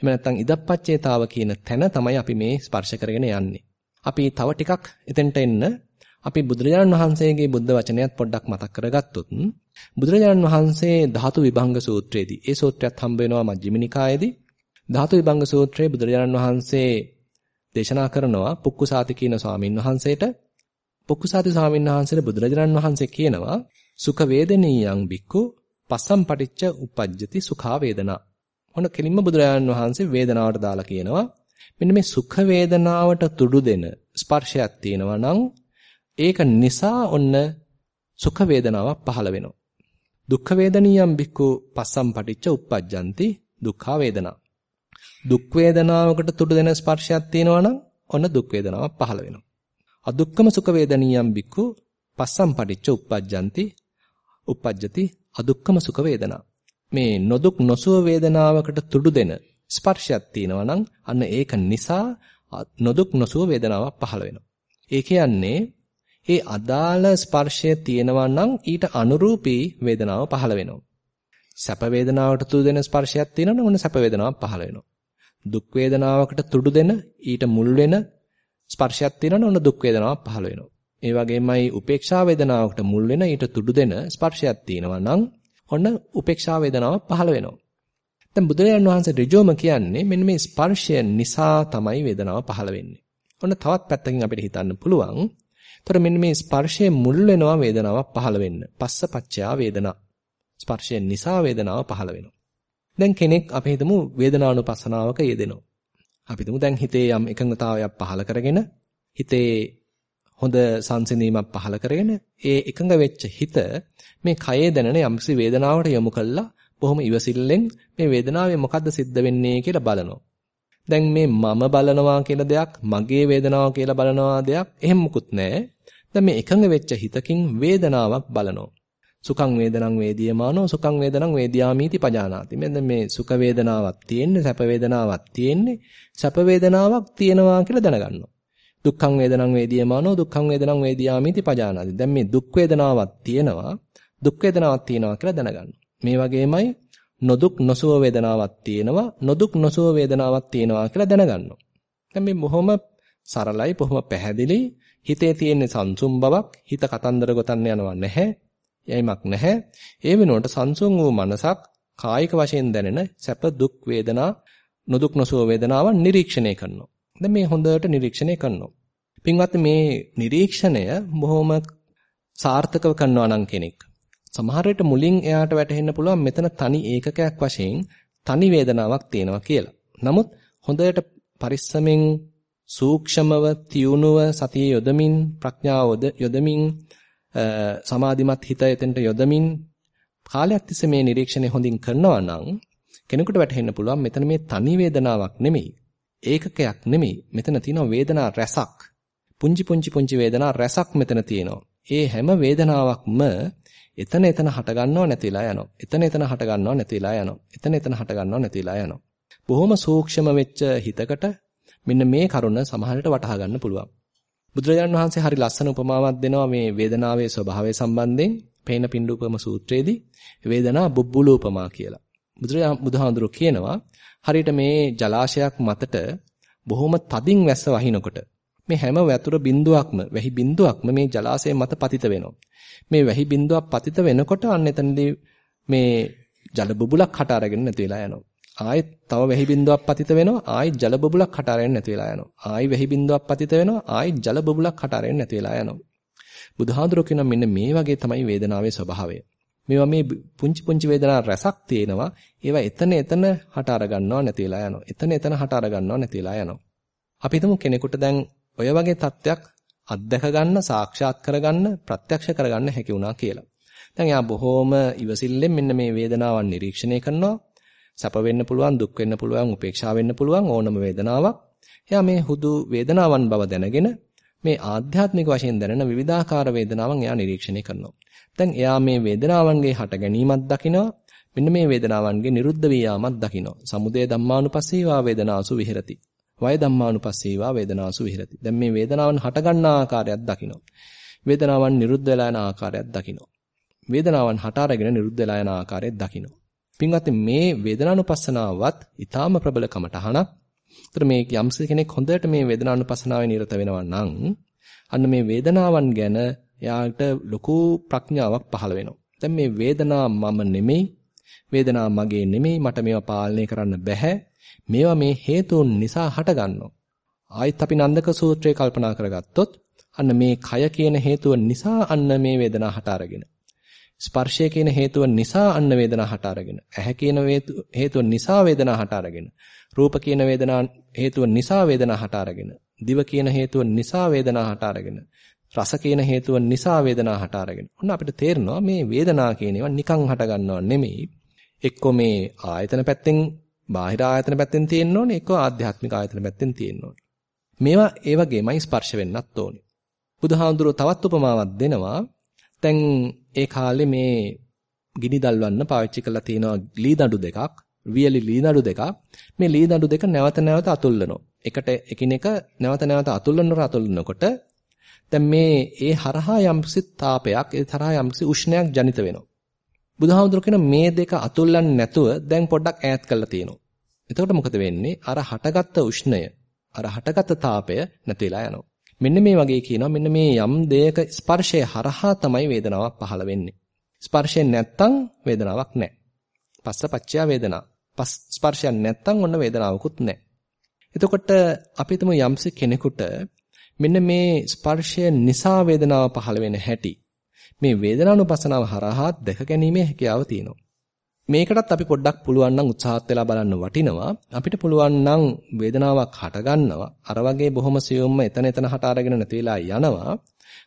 එහෙම නැත්නම් ඉදප්පච්චේතාව කියන තැන තමයි අපි මේ ස්පර්ශ කරගෙන යන්නේ. අපි තව ටිකක් එතෙන්ට එන්න අපි බුදුරජාණන් වහන්සේගේ බුද්ධ වචනයත් පොඩ්ඩක් මතක් කරගත්තොත් බුදුරජාණන් වහන්සේ ධාතු විභංග සූත්‍රයේදී ඒ සූත්‍රයත් හම්බ වෙනවා මජ්ක්‍ධිම නිකායේදී ධාතු විභංග සූත්‍රයේ බුදුරජාණන් වහන්සේ දේශනා කරනවා පුක්කුසාති කියන ස්වාමින් වහන්සේට පුක්කුසාති ස්වාමින් වහන්සේට බුදුරජාණන් වහන්සේ කියනවා සුඛ වේදනීයං බික්කු පස්සම් පටිච්ච උපජ්ජති සුඛා වේදනා. මොන කෙලින්ම බුදුරජාණන් වහන්සේ වේදනාවට දාලා කියනවා මෙන්න මේ සුඛ වේදනාවට තුඩු දෙන ස්පර්ශයක් තියෙනවා නම් ඒක නිසා ඔන්න සුඛ වේදනාවක් පහළ වෙනවා. දුක්ඛ වේදනියම් බික්කු පස්සම් පටිච්ච uppajjanti දුක්ඛ වේදනා. දුක් වේදනාවකට තුඩු දෙන ස්පර්ශයක් තියෙනවා නම් ඔන්න දුක් වේදනාවක් පහළ වෙනවා. අදුක්කම සුඛ වේදනියම් බික්කු පස්සම් පටිච්ච uppajjanti uppajjati අදුක්කම සුඛ වේදනා. මේ නොදුක් නොසුව වේදනාවකට තුඩු දෙන ස්පර්ශයක් තියෙනවා නම් අන්න ඒක නිසා නොදුක් නොසුව වේදනාවක් පහළ වෙනවා. ඒ කියන්නේ ඒ අදාළ ස්පර්ශය තියෙනවා නම් ඊට අනුරූපී වේදනාව පහළ වෙනවා. සැප වේදනාවට තුඩු දෙන ස්පර්ශයක් තියෙනවා නම් ඔන්න සැප වේදනාවක් පහළ වෙනවා. දුක් වේදනාවකට තුඩු දෙන ඊට මුල් වෙන ස්පර්ශයක් තියෙනවා නම් ඔන්න දුක් වේදනාවක් පහළ වෙනවා. ඒ වගේමයි උපේක්ෂා වේදනාවකට මුල් වෙන ඊට තුඩු දෙන ස්පර්ශයක් තියෙනවා නම් ඔන්න උපේක්ෂා වේදනාවක් පහළ වෙනවා. දැන් බුදුරජාණන් වහන්සේ ඍජුවම කියන්නේ මෙන්න මේ ස්පර්ශය නිසා තමයි වේදනාව පහළ වෙන්නේ. ඔන්න තවත් පැත්තකින් අපිට හිතන්න පුළුවන්. ତොර මෙන්න මේ ස්පර්ශයේ මුල් වෙනවා වේදනාවක් පහළ වෙන්න. පස්ස පච්චයා වේදනා. ස්පර්ශයෙන් නිසා වේදනාව පහළ වෙනවා. දැන් කෙනෙක් අපි හිතමු වේදනානුපස්සනාවක යෙදෙනවා. අපි හිතමු දැන් හිතේ යම් එකඟතාවයක් පහළ කරගෙන හිතේ හොඳ සංසිඳීමක් පහළ කරගෙන ඒ එකඟ වෙච්ච හිත මේ කයේ දැනෙන යම්කිසි වේදනාවකට යොමු කළා බොහොම ඉවසිල්ලෙන් මේ වේදනාවේ මොකද්ද සිද්ධ වෙන්නේ කියලා බලනවා. දැන් මේ මම බලනවා කියලා දෙයක්, මගේ වේදනාව කියලා බලනවා දෙයක් එහෙම මුකුත් නැහැ. දැන් මේ එකඟ වෙච්ච හිතකින් වේදනාවක් බලනවා. සුඛං වේදනං වේදියමානෝ සුඛං වේදනං වේදියාමීති පජානාති. මෙන්න මේ සුඛ වේදනාවක් තියෙන්නේ, සැප වේදනාවක් තියෙන්නේ, සැප වේදනාවක් තියෙනවා කියලා දැනගන්නවා. දුක්ඛං වේදනං වේදියමානෝ දුක්ඛං වේදනං වේදියාමීති පජානාති. දැන් මේ දුක් වේදනාවක් තියෙනවා, දුක් වේදනාවක් තියෙනවා කියලා දැනගන්නවා. මේ වගේමයි නොදුක් නොසුව වේදනාවක් තියෙනවා, නොදුක් නොසුව වේදනාවක් තියෙනවා කියලා දැනගන්නවා. දැන් මේ බොහොම සරලයි, බොහොම පැහැදිලි. හිතේ තියෙන සංසුම් බවක්, හිත කතන්දර ගොතන්න යනවා නැහැ. යයිමක් නැහැ. ඒ වෙනුවට සංසුන් වූ මනසක් කායික වශයෙන් දැනෙන සැප දුක් වේදනා නොදුක් නොසුව වේදනාවන් නිරීක්ෂණය කරනවා. දැන් මේ හොඳට නිරීක්ෂණය කරනවා. පින්වත් මේ නිරීක්ෂණය බොහොම සාර්ථකව කරනවා නම් කෙනෙක් සමහර විට මුලින් එයාට වැටහෙන්න පුළුවන් මෙතන තනි ඒකකයක් වශයෙන් තනි වේදනාවක් තියෙනවා කියලා. නමුත් හොඳට පරිස්සමෙන් සූක්ෂමව තියුණුව සතිය යොදමින් ප්‍රඥාව යොදමින් සමාධිමත් හිත එතෙන්ට යොදමින් කාලයක් තිස්සේ මේ නිරීක්ෂණය හොඳින් කරනවා නම් කෙනෙකුට වැටහෙන්න පුළුවන් මෙතන මේ තනි වේදනාවක් නෙමෙයි ඒකකයක් නෙමෙයි. මෙතන තියෙන වේදනා රැසක්. පුංචි පුංචි පුංචි වේදනා රැසක් මෙතන තියෙනවා. ඒ හැම වේදනාවක්ම එතන එතන හට ගන්නව නැතිලා යනවා. එතන එතන හට ගන්නව නැතිලා යනවා. එතන එතන හට ගන්නව නැතිලා යනවා. බොහොම සූක්ෂම වෙච්ච හිතකට මෙන්න මේ කරුණ සමහරට වටහා ගන්න පුළුවන්. බුදුරජාණන් වහන්සේ හරි ලස්සන උපමාවක් දෙනවා මේ වේදනාවේ ස්වභාවය සම්බන්ධයෙන්. පේන පින්ඩූපම සූත්‍රයේදී වේදනා බුබ්බුලු උපමා කියලා. බුදුරජාණන් බුදුහාඳුරෝ කියනවා හරියට මේ ජලාශයක් මතට බොහොම තදින් වැස්ස වහිනකොට මේ හැම වතුර බිඳුවක්ම වැහි බිඳුවක්ම මේ ජලාශය මත පතිත වෙනවා. මේ වැහි බිඳුවක් පතිත වෙනකොට අන්න එතනදී මේ ජල බුබුලක් හට අරගෙන නැති වෙලා යනවා. ආයෙත් තව වැහි බින්දුවක් පතිත වෙනවා ආයෙත් ජල බබුලක් හට අරගෙන නැති වෙලා යනවා ආයෙ වැහි බින්දුවක් පතිත වෙනවා ආයෙත් ජල බබුලක් හට අරගෙන නැති වෙලා යනවා බුදුහාඳුර කියන මෙන්න මේ වගේ තමයි වේදනාවේ ස්වභාවය මේවා මේ පුංචි පුංචි වේදනා රසක් තියෙනවා. ඒවා එතන එතන හට අර ගන්නව නැති වෙලා යනවා. එතන එතන හට අර ගන්නව නැති වෙලා යනවා. අපි හිතමු කෙනෙකුට දැන් ඔය වගේ තත්ත්වයක් අත්දැක ගන්න සාක්ෂාත් කරගන්න ප්‍රත්‍යක්ෂ කරගන්න හැකි වුණා කියලා. දැන් එයා බොහොම ඉවසිල්ලෙන් මෙන්න මේ වේදනාවන් නිරීක්ෂණය කරනවා. සැප වෙන්න පුළුවන්, දුක් වෙන්න පුළුවන්, උපේක්ෂා වෙන්න පුළුවන් ඕනම වේදනාවක්. එයා මේ හුදු වේදනාවන් බව දැනගෙන මේ ආධ්‍යාත්මික වශයෙන් දැනෙන විවිධාකාර වේදනාවන් එයා නිරීක්ෂණය කරනවා. දැන් එයා මේ වේදනාවන්ගේ හට ගැනීමක් දකිනවා. මෙන්න මේ වේදනාවන්ගේ නිරුද්ධ වීයාමක් දකිනවා. සමුදය ධම්මානුපස්සීවා වේදනාසු විහෙරති. වය ධම්මානුපස්සීවා වේදනාසු විහෙරති. දැන් මේ වේදනාවන් හට ගන්නා ආකාරයක් දකිනවා. වේදනාවන් නිරුද්ධ වෙලා යන ආකාරයක් දකිනවා. වේදනාවන් හට අරගෙන නිරුද්ධ වෙලා යන ආකාරයක් දකිනවා. පින්වත්නි මේ වේදනානුපස්සනාවත් ඊටාම ප්‍රබල කමටහනක්. ඒතර මේ යම්ස කෙනෙක් හොඳට මේ වේදනානුපස්සනාවේ නිරත වෙනවා නම් අන්න මේ වේදනාවන් ගැන එයාට ලොකු ප්‍රඥාවක් පහළ වෙනවා. දැන් මේ වේදනා මම නෙමෙයි, වේදනා මගේ නෙමෙයි, මට මේවා පාලනය කරන්න බෑ. මේවා මේ හේතුන් නිසා හටගන්නවා. ආයිත් අපි නන්දක සූත්‍රය කල්පනා කරගත්තොත් අන්න මේ කය කියන හේතුව නිසා අන්න මේ වේදනා හට අරගෙන ස්පර්ශය කියන හේතුව නිසා අන්න වේදනා හට අරගෙන ඇහැ කියන හේතුව නිසා වේදනා හට අරගෙන රූප කියන වේදනා හේතුව නිසා වේදනා හට අරගෙන දිව කියන හේතුව නිසා වේදනා හට අරගෙන රස කියන හේතුව නිසා වේදනා හට අරගෙන. ඔන්න අපිට තේරෙනවා මේ වේදනා කියන ඒවා නිකන් හට ගන්නව නෙමෙයි. එක්කෝ මේ ආයතන පැත්තෙන් බාහිර ආයතන පැත්තෙන් තියෙන්න ඕනේ එක්කෝ ආධ්‍යාත්මික ආයතන පැත්තෙන් තියෙන්න ඕනේ. මේවා ඒ වගේමයි ස්පර්ශ වෙන්නත් ඕනේ. බුදුහාඳුරෝ තවත් උපමාවක් දෙනවා. දැන් ඒ කාලේ මේ ගිනි දල්වන්න පාවිච්චි කරලා තියෙනවා ලී දඬු දෙකක්, වියලි ලී දඬු දෙකක්. මේ ලී දඬු දෙක නැවත නැවත අතුල්ලනවා. එකට එකිනෙක නැවත නැවත අතුල්ලනර අතුල්ලනකොට දැන් මේ ඒ හරහා යම්කිසි තාපයක්, ඒ තරහා යම්කිසි උෂ්ණයක් ජනිත වෙනවා. බුදුහාමුදුරු කියන මේ දෙක අතුල්ලන්නේ නැතුව දැන් පොඩ්ඩක් ඈත් කරලා තියෙනවා. එතකොට මොකද වෙන්නේ? අර හටගත්ත උෂ්ණය, අර හටගත්ත තාපය නැතිලා යනවා. මෙන්න මේ වගේ කියනවා මෙන්න මේ යම් දෙයක ස්පර්ශය හරහා තමයි වේදනාවක් පහළ වෙන්නේ. ස්පර්ශයෙන් නැත්තම් වේදනාවක් නැහැ. පස්ස පච්චය වේදනා. ස්පර්ශයක් නැත්තම් ඔන්න වේදනාවකුත් නැහැ. එතකොට අපි හිතමු යම්සි කෙනෙකුට මෙන්න මේ ස්පර්ශය නිසා වේදනාව පහළ වෙන හැටි මේ වේදනානුපසනාව හරහා දැක ගැනීමේ හැකියාව තියෙනවා. මේකටත් අපි පොඩ්ඩක් පුළුවන් නම් උත්සාහත් වෙලා බලන්න වටිනවා. අපිට පුළුවන් නම් වේදනාවක් හට ගන්නවා. අර වගේ බොහොම සියුම්ම එතන එතන හට අරගෙන නැති වෙලා යනවා.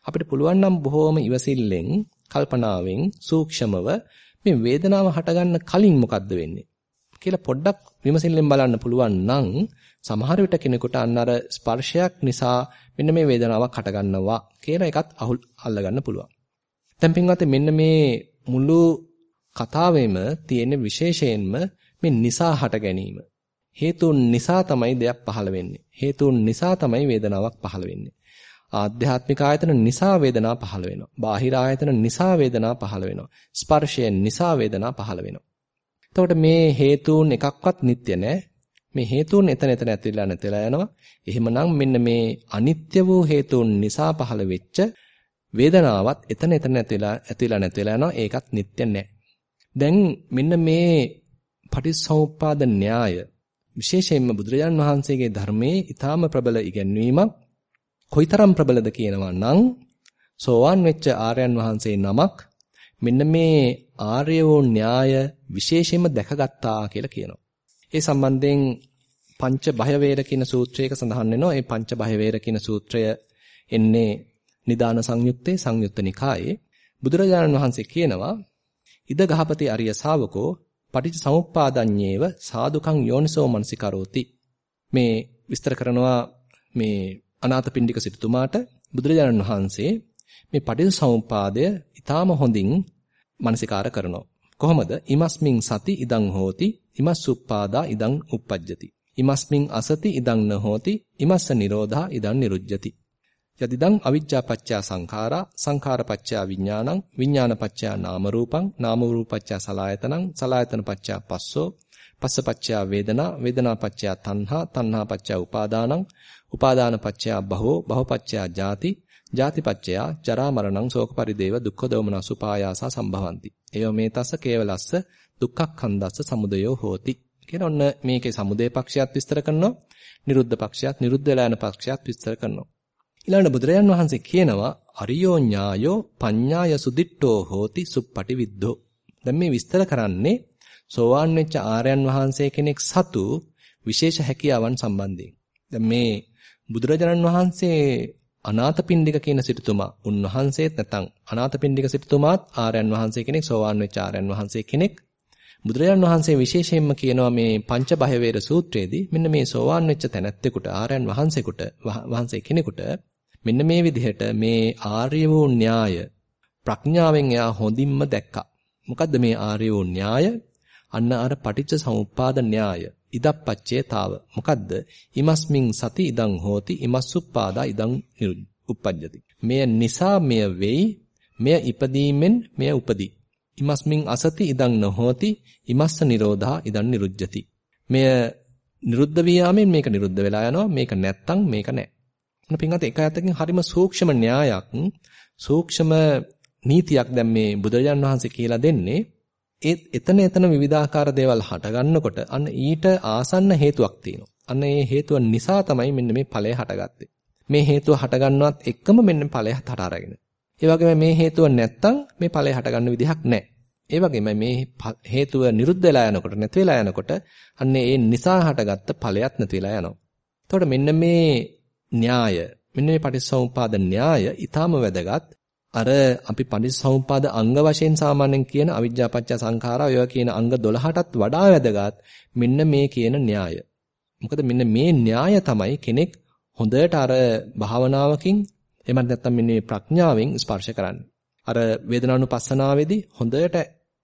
අපිට පුළුවන් නම් බොහොම ඉවසිල්ලෙන්, කල්පනාවෙන්, සූක්ෂමව මේ වේදනාව හට ගන්න කලින් මොකද්ද වෙන්නේ කියලා පොඩ්ඩක් විමසිල්ලෙන් බලන්න පුළුවන් නම් සමහර විට කෙනෙකුට අන්න අර ස්පර්ශයක් නිසා මෙන්න මේ වේදනාවක් හට ගන්නවා කියලා එකත් අහුල් අල්ලගන්න පුළුවන්. දැන් පින්වත්නි මෙන්න මේ මුළු කතාවෙම තියෙන විශේෂයෙන්ම මේ නිසා හට ගැනීම. හේතුන් නිසා තමයි දෙයක් පහළ වෙන්නේ. හේතුන් නිසා තමයි වේදනාවක් පහළ වෙන්නේ. ආධ්‍යාත්මික ආයතන නිසා වේදනා පහළ වෙනවා. බාහිර ආයතන නිසා වේදනා පහළ වෙනවා. ස්පර්ශයෙන් නිසා වේදනා පහළ වෙනවා. එතකොට මේ හේතුන් එකක්වත් නිට්ටය නෑ. මේ හේතුන් එතන එතන ඇතිලා නැතිලා යනවා. එහෙමනම් මෙන්න මේ අනිත්‍ය වූ හේතුන් නිසා පහළ වෙච්ච වේදනාවත් එතන එතන ඇතිලා ඇතිලා නැතිලා යනවා. ඒකත් නිට්ටය නෑ. දැන් මෙන්න මේ පටිච්චසමුප්පාද න්‍යාය විශේෂයෙන්ම බුදුරජාන් වහන්සේගේ ධර්මයේ ඊටාම ප්‍රබල ඉගැන්වීමක් කොයිතරම් ප්‍රබලද කියනවා නම් සෝවාන් වෙච්ච ආර්යයන් වහන්සේ නමක් මෙන්න මේ ආර්ය වූ න්‍යාය විශේෂයෙන්ම දැකගත්තා කියලා කියනවා. ඒ සම්බන්ධයෙන් පංච බය වේර කියන සූත්‍රයක සඳහන් වෙනවා. ඒ පංච බය වේර කියන සූත්‍රය එන්නේ නිදාන සංයුත්තේ සංයුත්ත නිකායේ. බුදුරජාණන් වහන්සේ කියනවා ඉද ගහපති අරිය ශාවකෝ පටිච්ච සමුප්පාදඤ්ඤේව සාදුකං යෝනිසෝ මනසිකරෝති මේ විස්තර කරනවා මේ අනාථපිණ්ඩික සිටුතුමාට බුදුරජාණන් වහන්සේ මේ පටිච්ච සමුප්පාදය ඊටාම හොඳින් මනසිකාර කරනවා. කොහොමද? ඉමස්මින් සති ඉදං හෝති ඉමස්සුප්පාදා ඉදං uppajjati ඉමස්මින් අසති ඉදං නහෝති ඉමස්ස නිරෝධා ඉදං නිරුජ්ජති. යදිදං අවිජ්ජා පච්චා සංඛාරා සංඛාර පච්චා විඥානං විඥාන පච්චා නාම රූපං නාම රූප පච්චා සලායතනං සලායතන පච්චා පස්සෝ පස්ස පච්චා වේදනා වේදනා පච්චා තණ්හා තණ්හා පච්චා උපාදානං උපාදාන පච්චා භවෝ භව පච්චා ජාති ජාති පච්චයා ජරා මරණං ශෝක පරිදේව දුක්ඛ දෝමනස් උපායාසා සම්භවಂತಿ එය මේ තස්ස කේවලස්ස දුක්ඛක්ඛන්දස්ස සමුදයෝ හෝති කියන ඔන්න මේකේ සමුදය පක්ෂයත් විස්තර කරනවා නිරුද්ධ පක්ෂයත් නිරුද්ධ වෙලා යන පක්ෂයත් විස්තර කරනවා ඊළඟට බුදුරජාන් වහන්සේ කියනවා අරියෝ ඥායෝ පඤ්ඤාය සුදිට්ඨෝ හෝති සුප්පටි විද්ධෝ. දැන් මේ විස්තර කරන්නේ සෝවාන් වෙච්ච ආර්යයන් වහන්සේ කෙනෙක් සතු විශේෂ හැකියාවන් සම්බන්ධයෙන්. දැන් මේ බුදුරජාණන් වහන්සේ අනාථපිණ්ඩික කියන සිටුතුමා උන්වහන්සේත් නැත්නම් අනාථපිණ්ඩික සිටුතුමාත් ආර්යයන් වහන්සේ කෙනෙක් සෝවාන් වෙච්ච ආර්යයන් වහන්සේ කෙනෙක් බුදුරජාණන් වහන්සේ විශේෂයෙන්ම කියනවා මේ පංච බය වේර සූත්‍රයේදී මෙන්න මේ සෝවාන් වෙච්ච තැනැත්තෙකුට ආර්යයන් වහන්සේකට වහන්සේ කෙනෙකුට මෙන්න මේ විදිහට මේ ආර්ය වූ න්‍යාය ප්‍රඥාවෙන් එයා හොඳින්ම දැක්කා. මොකද්ද මේ ආර්ය වූ න්‍යාය? අන්න අර පටිච්ච සමුප්පාද න්‍යාය. ඉදප්පච්චේතාව. මොකද්ද? ඉමස්මින් සති ඉදං හෝති ඉමස්සුප්පාදා ඉදං උප්පජ්ජති. මෙය නිසා මෙය වෙයි. මෙය ඉපදීමෙන් මෙය උපදී. ඉමස්මින් අසති ඉදං නොහෝති ඉමස්ස නිරෝධා ඉදං නිරුජ්ජති. මෙය නිරුද්ධ වියාමෙන් මේක නිරුද්ධ වෙලා යනවා. මේක නැත්තම් මේක නැහැ. මොන පින්වත් එක අතකින් හරිම සූක්ෂම න්‍යායක් සූක්ෂම නීතියක් දැන් මේ බුදුරජාන් වහන්සේ කියලා දෙන්නේ ඒ එතන එතන විවිධාකාර දේවල් හට ගන්නකොට අන්න ඊට ආසන්න හේතුවක් තියෙනවා. අන්න ඒ හේතුව නිසා තමයි මෙන්න මේ ඵලය හටගත්තේ. මේ හේතුව හට ගන්නවත් එක්කම මෙන්න ඵලය හට අරගෙන. ඒ වගේම මේ හේතුව නැත්තම් මේ ඵලය හට ගන්න විදිහක් නැහැ. ඒ වගේම මේ හේතුව නිරුද්ධ වෙලා යනකොට නැති වෙලා යනකොට අන්න ඒ නිසා හටගත්ත ඵලයක් නැති වෙලා යනවා. එතකොට මෙන්න මේ න්‍යාය මෙන්න මේ පටිච්චසමුපාද න්‍යාය ඊටාම වැදගත් අර අපි පටිච්චසමුපාද අංග වශයෙන් සාමාන්‍යයෙන් කියන අවිජ්ජාපච්ච සංඛාරා ඔය කියන අංග 12ටත් වඩා වැදගත් මෙන්න මේ කියන න්‍යාය. මොකද මෙන්න මේ න්‍යාය තමයි කෙනෙක් හොඳට අර භාවනාවකින් එහෙම නැත්නම් මෙන්න මේ ප්‍රඥාවෙන් ස්පර්ශ කරන්නේ. අර වේදනානුපස්සනාවේදී හොඳට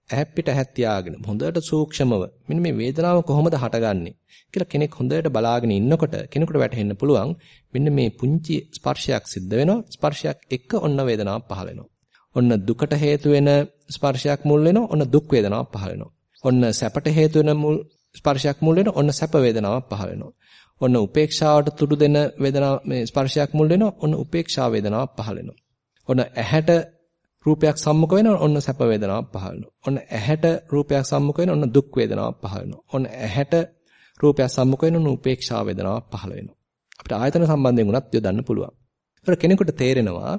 ඇහැප්පිට ඇහත් තියාගෙන හොඳට සූක්ෂමව මෙන්න මේ වේදනාව කොහොමද හටගන්නේ කියලා කෙනෙක් හොඳට බලාගෙන ඉන්නකොට කෙනෙකුට වැටහෙන්න පුළුවන් මෙන්න මේ පුංචි ස්පර්ශයක් සිද්ධ වෙනවා. ස්පර්ශයක් එක්ක ඔන්න වේදනාවක් පහළ වෙනවා. ඔන්න දුකට හේතු වෙන ස්පර්ශයක් මුල් වෙනවා. ඔන්න දුක් වේදනාවක් පහළ වෙනවා. ඔන්න සැපට හේතු වෙන මුල් ස්පර්ශයක් මුල් වෙනවා. ඔන්න සැප වේදනාවක් පහළ වෙනවා. ඔන්න උපේක්ෂාවට තුඩු දෙන වේදනාව මේ ස්පර්ශයක් මුල් වෙනවා. ඔන්න උපේක්ෂා වේදනාවක් පහළ වෙනවා. ඔන්න ඇහැට රූපයක් සම්මුඛ වෙනවා ඔන්න සැප වේදනාවක් පහළ වෙනවා. ඔන්න ඇහැට රූපයක් සම්මුඛ වෙනවා ඔන්න දුක් වේදනාවක් පහළ වෙනවා. ඔන්න ඇහැට රූපයක් සම්මුඛ වෙනවා ඔන්න උපේක්ෂා වේදනාවක් පහළ වෙනවා. අපිට ආයතන සම්බන්ධයෙන් උනත් යොදන්න පුළුවන්. ඒතර කෙනෙකුට තේරෙනවා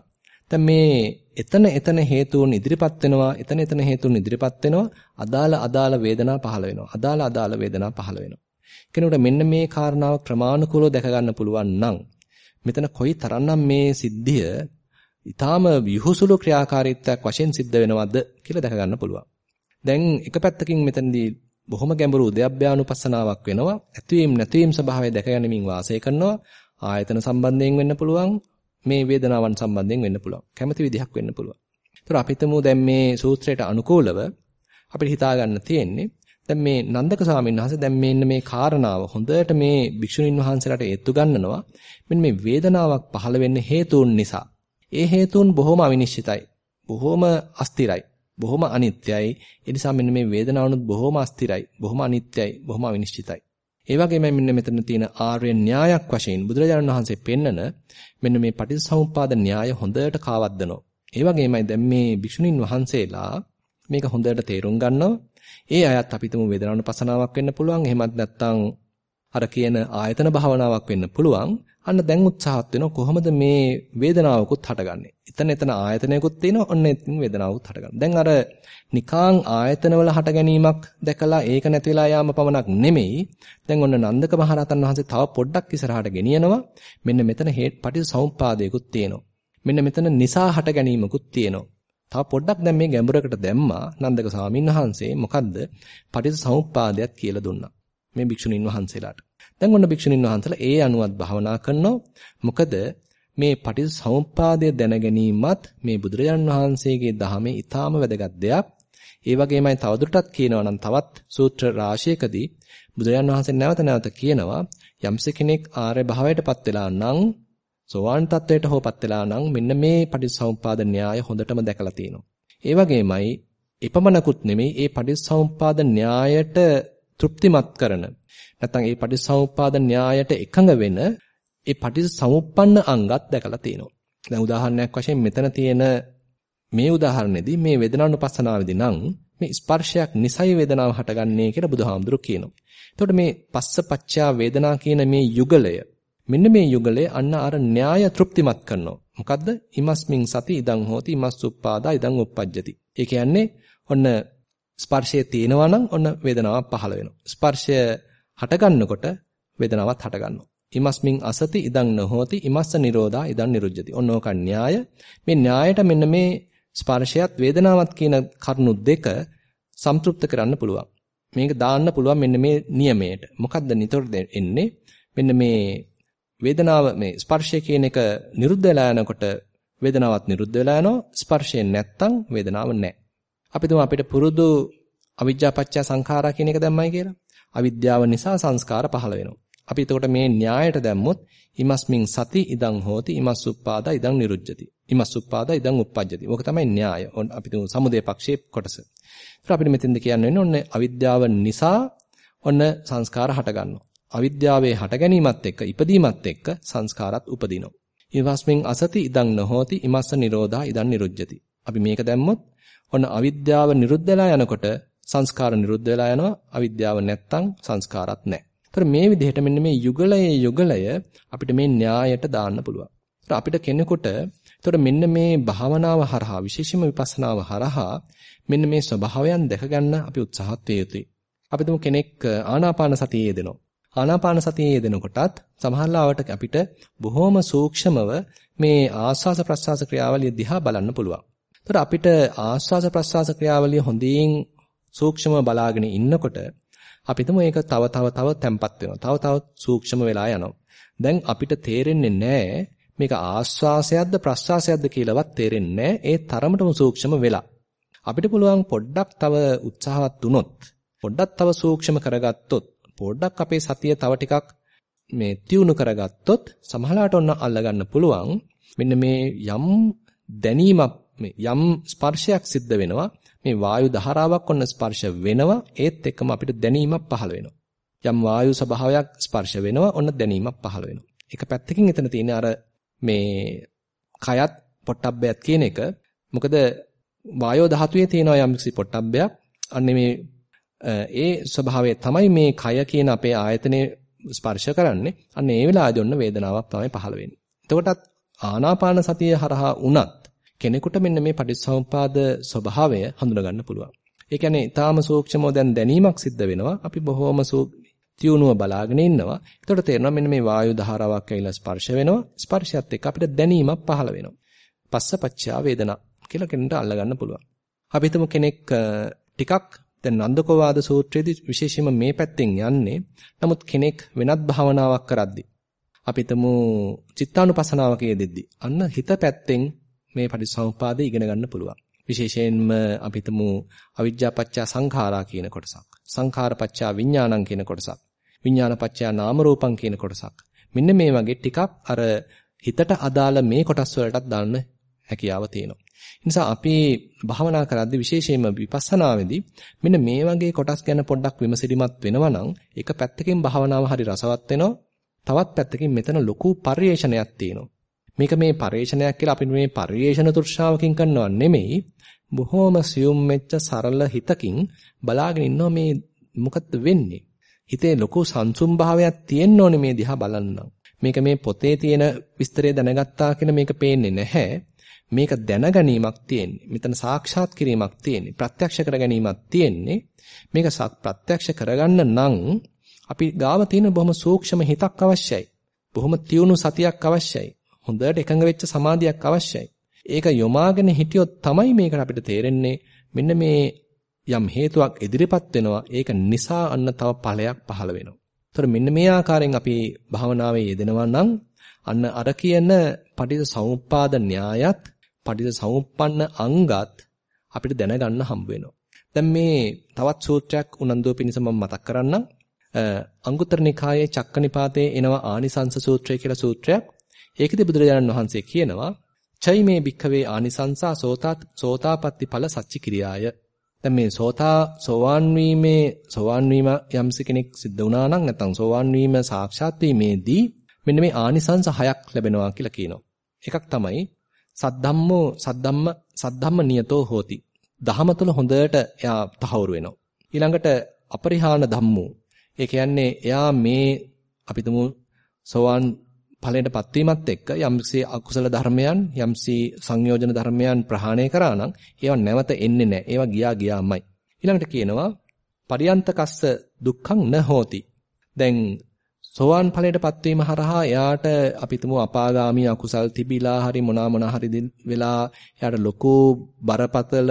දැන් මේ එතන එතන හේතුන් ඉදිරිපත් වෙනවා එතන එතන හේතුන් ඉදිරිපත් වෙනවා අදාළ අදාළ වේදනා පහළ වෙනවා අදාළ අදාළ වේදනා පහළ වෙනවා කෙනෙකුට මෙන්න මේ කාරණාව ක්‍රමානුකූලව දැක ගන්න පුළුවන් නම් මෙතන කොයි තරම්නම් මේ සිද්ධිය ඊටාම විහුසුළු ක්‍රියාකාරීත්වයක් වශයෙන් සිද්ධ වෙනවද කියලා දැක ගන්න පුළුවන්. දැන් එක පැත්තකින් මෙතනදී බොහොම ගැඹුරු උද්‍යප්පයානුපස්සනාවක් වෙනවා. ඇතවීම නැතිවීම ස්වභාවය දැක ගැනීමෙන් වාසය කරනවා. ආයතන සම්බන්ධයෙන් වෙන්න පුළුවන්. මේ වේදනාවන් සම්බන්ධයෙන් වෙන්න පුළුවන්. කැමති විදිහක් වෙන්න පුළුවන්. ඒතර අපි හිතමු දැන් මේ සූත්‍රයට අනුකූලව අපිට හිතා ගන්න තියෙන්නේ දැන් මේ නන්දක ස්වාමීන් වහන්සේ දැන් මෙන්න මේ කාරණාව හොඳට මේ භික්ෂුණීන් වහන්සේලාට ඒත්තු ගන්නනවා. මෙන්න මේ වේදනාවක් පහළ වෙන්න හේතුන් නිසා. ඒ හේතුන් බොහොම අවිනිශ්චිතයි. බොහොම අස්තිරයි. බොහොම අනිත්‍යයි. ඒ නිසා මෙන්න මේ වේදනාවනුත් බොහොම අස්තිරයි. බොහොම අනිත්‍යයි. බොහොම අවිනිශ්චිතයි. ඒ වගේම මෙන්න මෙතන තියෙන ආර්ය න්‍යායක් වශයෙන් බුදුරජාණන් වහන්සේ පෙන්නන මෙන්න මේ පටිච්චසමුප්පාද න්‍යාය හොඳට කාවද්දනවා. ඒ වගේමයි දැන් මේ භික්ෂුණීන් වහන්සේලා මේක හොඳට තේරුම් ගන්නවා. ඒ අයත් අපිටම වේදනානුපසනාවක් වෙන්න පුළුවන්. එහෙමත් නැත්නම් අර කියන ආයතන භාවනාවක් වෙන්න පුළුවන්. අන්න දැන් උත්සාහත් වෙනවා කොහොමද මේ වේදනාවකුත් හටගන්නේ. එතන එතන ආයතනයකුත් තියෙනවා. ඔන්න එතන වේදනාවකුත් හටගන්නවා. දැන් අර නිකාං ආයතනවල හට ගැනීමක් දැකලා ඒක නැති වෙලා යාම පමණක් නෙමෙයි. දැන් ඔන්න නන්දක මහරහතන් වහන්සේ තව පොඩ්ඩක් ඉස්සරහට ගෙනියනවා. මෙන්න මෙතන හේත් පටිසමුප්පාදයකුත් තියෙනවා. මෙන්න මෙතන නිසා හට ගැනීමකුත් තියෙනවා. තව පොඩ්ඩක් දැන් මේ ගැඹුරකට දැම්මා නන්දක ස්වාමීන් වහන්සේ මොකද්ද පටිසමුප්පාදයක් කියලා දුන්නා. මේ භික්ෂුණීන් වහන්සේලාට. දැන් ඔන්න භික්ෂුණීන් වහන්සේලා ඒ අනුවත් භාවනා කරනවා. මොකද මේ පටිච්චසමුප්පාදය දැන ගැනීමත් මේ බුදුරජාණන් වහන්සේගේ දහමේ ඊටාම වැදගත් දෙයක්. ඒ වගේමයි තවදුරටත් කියනවා නම් තවත් සූත්‍ර රාශියකදී බුදුරජාණන් වහන්සේ නැවත නැවත කියනවා යම්ස කෙනෙක් ආර්ය භාවයටපත් වෙලා නම් සෝවාන් තත්වයට හෝපත් වෙලා නම් මෙන්න මේ පටිච්චසමුප්පාද න්‍යාය හොඳටම දැකලා තියෙනවා. ඒ වගේමයි එපමණකුත් නෙමෙයි ඒ පටිච්චසමුප්පාද න්‍යායට තෘප්තිමත් කරන නැත්නම් ඒ පටිච්චසමුප්පාද න්‍යායට එකඟ වෙන ඒ පටිච්චසමුප්පන්න අංගත් දැකලා තියෙනවා. දැන් උදාහරණයක් වශයෙන් මෙතන තියෙන මේ උදාහරණෙදී මේ වේදනානුපස්සනාවේදී නම් මේ ස්පර්ශයක් නිසයි වේදනාව හටගන්නේ කියලා බුදුහාමුදුරු කියනවා. එතකොට මේ පස්ස පච්චා වේදනා කියන මේ යුගලය මෙන්න මේ යුගලය අන්න අර න්‍යාය තෘප්තිමත් කරනවා. මොකද්ද? ඉමස්මින් සති ඉදං හෝති ඉමස්සුප්පාදා ඉදං උප්පජ්ජති. ඒ කියන්නේ ඔන්න ස්පර්ශය තියෙනවා නම් ඔන්න වේදනාවක් පහළ වෙනවා. ස්පර්ශය හට ගන්නකොට වේදනාවක් හට ගන්නවා. ඉමස්මින් අසති ඉදං නොහෝති ඉමස්ස නිරෝධා ඉදං නිරුජ්ජති. ඔන්න ඕක න්‍යාය. මේ න්‍යායට මෙන්න මේ ස්පර්ශයත් වේදනාවත් කියන කරුණු දෙක සම්තෘප්ත කරන්න පුළුවන්. මේක දාන්න පුළුවන් මෙන්න මේ නියමයට. මොකද්ද නිතර එන්නේ? මෙන්න මේ වේදනාව මේ ස්පර්ශය කියන එක නිරුද්ධ වෙලා යනකොට වේදනාවත් නිරුද්ධ වෙලා යනවා. ස්පර්ශයෙන් නැත්තම් වේදනාව නැහැ. අපි තුමා අපිට පුරුදු අවිජ්ජා පත්‍ය සංඛාරා කියන එක දැම්මයි කියලා. අවිද්‍යාව නිසා සංස්කාර පහළ වෙනවා. අපි එතකොට මේ න්‍යායට දැම්මොත් ඉමස්මින් සති ඉදං හෝති ඉමස්සුප්පාදා ඉදං නිරුජ්ජති. ඉමස්සුප්පාදා ඉදං උප්පජ්ජති. ඕක තමයි න්‍යාය. අපි තුමු සමුදේ පක්ෂයේ කොටස. ඒත් අපිට මෙතෙන්ද කියන්න වෙන්නේ ඔන්න අවිද්‍යාව නිසා ඔන්න සංස්කාර හට ගන්නවා. අවිද්‍යාවේ හට ගැනීමත් එක්ක ඉපදීමත් එක්ක සංස්කාරات උපදිනවා. ඉවස්මින් අසති ඉදං නොහෝති ඉමස්ස නිරෝධා ඉදං නිරුජ්ජති. අපි මේක දැම්මොත් ඔන්න අවිද්‍යාව නිරුද්ධ වෙලා යනකොට සංස්කාර නිරුද්ධ වෙලා යනවා. අවිද්‍යාව නැත්තම් සංස්කාරات නැහැ. ඒතර මේ විදිහට මෙන්න මේ යුගලයේ යුගලය අපිට මේ න්‍යායට දාන්න පුළුවන්. ඒතර අපිට කෙනෙකුට ඒතර මෙන්න මේ භාවනාව හරහා විශේෂම විපස්සනාව හරහා මෙන්න මේ ස්වභාවයන් දැක ගන්න අපි උත්සාහත් වේ යුතුයි. අපි තුමු කෙනෙක් ආනාපාන සතියේ යෙදෙනවා. ආනාපාන සතියේ යෙදෙනකොටත් සමහරවිට අපිට බොහොම සූක්ෂමව මේ ආස්වාස ප්‍රස්වාස ක්‍රියාවලිය දිහා බලන්න පුළුවන්. ඒතර අපිට ආස්වාස ප්‍රස්වාස ක්‍රියාවලිය හොඳින් සූක්ෂම බලාගෙන ඉන්නකොට අපි හිතමු ඒක තව තව තව තැම්පත් වෙනවා. තව තව සූක්ෂම වෙලා යනවා. දැන් අපිට තේරෙන්නේ නැහැ මේක ආස්වාසයක්ද ප්‍රස්වාසයක්ද කියලාවත් තේරෙන්නේ නැහැ. ඒ තරමටම සූක්ෂම වෙලා. අපිට පුළුවන් පොඩ්ඩක් තව උත්සාහවත් වුණොත් පොඩ්ඩක් තව සූක්ෂම කරගත්තොත් පොඩ්ඩක් අපේ සතිය තව ටිකක් මේ තියුණු කරගත්තොත් සමහරවිට ඔන්න අල්ලගන්න පුළුවන් මෙන්න මේ යම් දැනීමක් මේ යම් ස්පර්ශයක් සිද්ධ වෙනවා මේ වායු ධාරාවක් ඔන්න ස්පර්ශ වෙනවා ඒත් එක්කම අපිට දැනීමක් පහළ වෙනවා යම් වායු ස්වභාවයක් ස්පර්ශ වෙනවා ඔන්න දැනීමක් පහළ වෙනවා එක පැත්තකින් එතන තියෙන අර මේ කයත් පොට්ටබ්බයත් කියන එක මොකද වායෝ ධාතුවේ තියෙනවා යම්කිසි පොට්ටබ්බයක්. අන්නේ මේ ඒ ස්වභාවය තමයි මේ කය කියන අපේ ආයතනේ ස්පර්ශ කරන්නේ. අන්න ඒ වෙලාවදී ඔන්න වේදනාවක් තමයි පහළ වෙන්නේ. එතකොටත් ආනාපාන සතිය හරහා උනත් කෙනෙකුට මෙන්න මේ පටිච්චසමුපාද ස්වභාවය හඳුනා ගන්න පුළුවන්. ඒ කියන්නේ ඊටාම සූක්ෂමව දැන් දැනීමක් සිද්ධ වෙනවා. අපි බොහොම තියුණුව බලාගෙන ඉන්නවා. එතකොට තේරෙනවා මෙන්න මේ වායු ධාරාවක් ඇවිල්ලා ස්පර්ශ වෙනවා. ස්පර්ශයත් එක්ක අපිට දැනීමක් පහළ වෙනවා. පස්සපච්චා වේදනා කියලා කෙනෙක්ට අල්ලගන්න පුළුවන්. අපි හිතමු කෙනෙක් ටිකක් දැන් නන්දකෝවාද සූත්‍රයේදී විශේෂයෙන්ම මේ පැත්තෙන් යන්නේ. නමුත් කෙනෙක් වෙනත් භාවනාවක් කරද්දී අපි හිතමු චිත්තානුපසනාවක යෙදෙද්දී අන්න හිත පැත්තෙන් මේ පටිච්චසමුපාදය ඉගෙන ගන්න පුළුවන්. විශේෂයෙන්ම අපි හිතමු අවිජ්ජාපච්චා සංඛාරා කියන කොටසක්. සංඛාරපච්චා විඥානං කියන කොටසක්. විඥානපච්චා නාම රූපං කියන කොටසක්. මෙන්න මේ වගේ ටිකක් අර හිතට අදාළ මේ කොටස් වලටත් දාන්න හැකියාව තියෙනවා. නිසා අපි භාවනා කරද්දී විශේෂයෙන්ම විපස්සනාවේදී මෙන්න මේ වගේ කොටස් ගැන පොඩ්ඩක් විමසිලිමත් වෙනවා නම් එක පැත්තකින් භාවනාව හරි රසවත් වෙනවා. තවත් පැත්තකින් මෙතන ලොකු පරිේශනයක් තියෙනවා. මේක මේ පරිේශනයක් කියලා අපි මේ පරිේශන තෘෂ්ණාවකින් කරනව නෙමෙයි. බොහොම සියුම් වෙච්ච සරල හිතකින් බලාගෙන ඉන්නවා මේ මොකද්ද වෙන්නේ? හිතේ ලොකු සංසුම් භාවයක් තියෙන්න ඕනේ මේ දිහා බලන්න. මේක මේ පොතේ තියෙන විස්තරය දැනගත්තා කියන මේක පේන්නේ නැහැ. මේක දැනගැනීමක් තියෙන්නේ. මෙතන සාක්ෂාත් කිරීමක් තියෙන්නේ. ප්‍රත්‍යක්ෂ කර ගැනීමක් තියෙන්නේ. මේක ප්‍රත්‍යක්ෂ කරගන්න නම් අපි ගාව තියෙන බොහොම සූක්ෂම හිතක් අවශ්‍යයි. බොහොම තියුණු සතියක් අවශ්‍යයි. හොඳට එකඟ වෙච්ච සමාධියක් අවශ්‍යයි. ඒක යොමාගෙන හිටියොත් තමයි මේකට අපිට තේරෙන්නේ මෙන්න මේ යම් හේතුවක් ඉදිරිපත් වෙනවා. ඒක නිසා අන්න තව ඵලයක් පහළ වෙනවා. ඒතර මෙන්න මේ ආකාරයෙන් අපි භාවනාවේ යෙදෙනවා නම් අන්න අර කියන පටිච්ච සමුප්පාද න්‍යායත් පටිච්ච සමුප්පන්න අංගත් අපිට දැනගන්න හම්බ වෙනවා. දැන් මේ තවත් සූත්‍රයක් උනන්දුව පිණිස මම මතක් කරන්නම්. අංගුත්තර නිකායේ චක්කනිපාතේ එනවා ආනිසංස සූත්‍රය කියලා සූත්‍රයක්. ඒකෙදි බුදුරජාණන් වහන්සේ කියනවා චෛ මේ භික්ඛවේ ආනිසංසා සෝතා සෝතාපට්ටි ඵල සච්චි ක්‍රියාය. දැන් මේ සෝතා සෝවාන් වීමේ සෝවාන් වීම යම්ස කෙනෙක් සිද්ධ වුණා නම් නැත්නම් සෝවාන් වීම සාක්ෂාත් වීමේදී මෙන්න මේ ආනිසංස හයක් ලැබෙනවා කියලා කියනවා. එකක් තමයි සද්ධම්මෝ සද්ධම්ම සද්ධම්ම නියතෝ හෝති. දහම තුළ හොඳට එයා තහවුරු වෙනවා. ඊළඟට අපරිහාන ධම්මෝ. ඒ කියන්නේ එයා මේ අපි තුමු සෝවාන් ඵලයටපත් වීමත් එක්ක යම්සි අකුසල ධර්මයන් යම්සි සංයෝජන ධර්මයන් ප්‍රහාණය කරා නම් ඒවා නැවත එන්නේ නැහැ. ඒවා ගියා ගියාමයි. ඊළඟට කියනවා පරියන්තකස්ස දුක්ඛං න හෝති. දැන් සෝවාන් ඵලයටපත් වීම හරහා එයාට අපි තුමු අපාගාමී අකුසල් තිබිලා හරි මොනවා මොනවා හරි වෙලා එයාට ලොකු බරපතල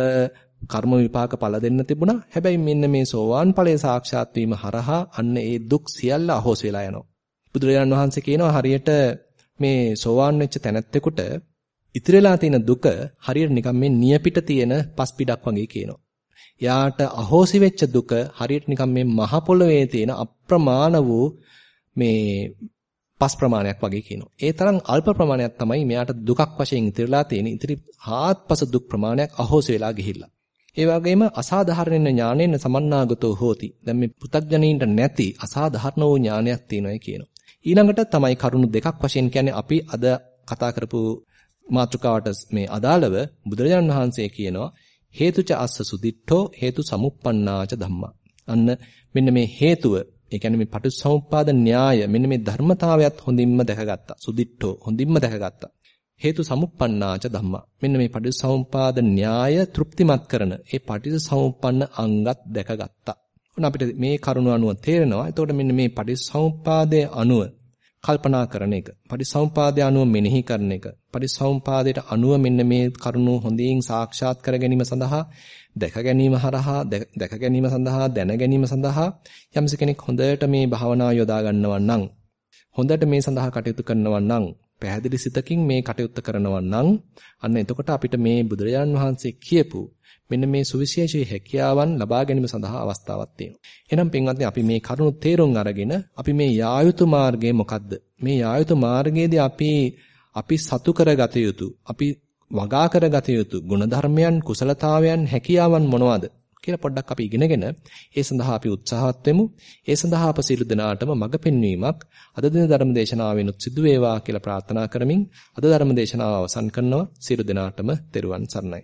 කර්ම විපාක ඵල දෙන්න තිබුණා. හැබැයි මෙන්න මේ සෝවාන් ඵලයේ සාක්ෂාත් වීම හරහා අන්න ඒ දුක් සියල්ල අහෝස් වෙලා යනවා. බුදුරජාණන් වහන්සේ කියනවා හරියට මේ සෝවාන් වෙච්ච තැනැත්තෙකුට ඉතිරිලා තියෙන දුක හරියට නිකන් මේ නියපිට තියෙන පස් පිටක් වගේ කියනවා. යාට අහෝසි වෙච්ච දුක හරියට නිකන් මේ මහ පොළවේ තියෙන අප්‍රමාණ වූ මේ පස් ප්‍රමාණයක් වගේ කියනවා. ඒ තරම් අල්ප ප්‍රමාණයක් තමයි මෙයාට දුකක් වශයෙන් ඉතිරිලා තියෙන. ඉතිරි හාත්පස දුක් ප්‍රමාණයක් අහෝසි වෙලා ගිහිල්ලා. ඒ වගේම අසාධාරණ ඥාණයෙන් සමන්නාගතෝ හෝති. දැන් මේ පු탁ජනීන්ට නැති අසාධාරණ වූ ඥානයක් තියෙනවා කියනවා. ඊළඟට තමයි කරුණු දෙකක් වශයෙන් කියන්නේ අපි අද කතා කරපු මාතෘකාවට මේ අදාළව බුදුරජාණන් වහන්සේ කියනවා හේතුච අස්ස සුදිට්ඨෝ හේතු සමුප්පන්නාච ධම්මා. අන්න මෙන්න මේ හේතුව ඒ කියන්නේ මේ පටිච්චසමුප්පාද න්‍යාය මෙන්න මේ ධර්මතාවයත් හොඳින්ම දැකගත්තා. සුදිට්ඨෝ හොඳින්ම දැකගත්තා. හේතු සමුප්පන්නාච ධම්මා. මෙන්න මේ පටිච්චසමුප්පාද න්‍යාය තෘප්තිමත් කරන ඒ පටිච්චසමුප්පන්න අංගත් දැකගත්තා. ඔන්න අපිට මේ කරුණ අනුව තේරෙනවා. එතකොට මෙන්න මේ පටිච්චසමුප්පාදයේ අනුව කල්පනා කරන එක. පටිච්චසමුපාදය අනුව මෙනෙහි කරන එක. පටිච්චසමුපාදයට අනුව මෙන්න මේ කරුණු හොඳින් සාක්ෂාත් කර ගැනීම සඳහා දැක ගැනීම හරහා දැක ගැනීම සඳහා දැන ගැනීම සඳහා යම්ස කෙනෙක් හොඳට මේ භාවනාව යොදා ගන්නවා නම් හොඳට මේ සඳහා කටයුතු කරනවා නම් පැහැදිලි සිතකින් මේ කටයුත්ත කරනවා නම් අන්න එතකොට අපිට මේ බුදුරජාන් වහන්සේ කියපු මෙන්න මේ සුවිශේෂී හැකියාවන් ලබා ගැනීම සඳහා අවස්ථාවක් තියෙනවා. එහෙනම් පින්වත්නි අපි මේ කරුණු තේරුම් අරගෙන අපි මේ යායුතු මාර්ගය මොකද්ද? මේ යායුතු මාර්ගයේදී අපි අපි සතු කරගත යුතු අපි වගා කරගත යුතු ගුණධර්මයන් කුසලතාවයන් හැකියාවන් මොනවාද කියලා පොඩ්ඩක් අපි ඉගෙනගෙන ඒ සඳහා අපි උත්සාහවත් වෙමු. ඒ සඳහා අප සියලු දෙනාටම මඟ පෙන්වීමක් අද දින ධර්ම දේශනාවෙනුත් සිදු වේවා කියලා ප්‍රාර්ථනා කරමින් අද ධර්ම දේශනාව අවසන් කරනවා. සියලු දෙනාටම තෙරුවන් සරණයි.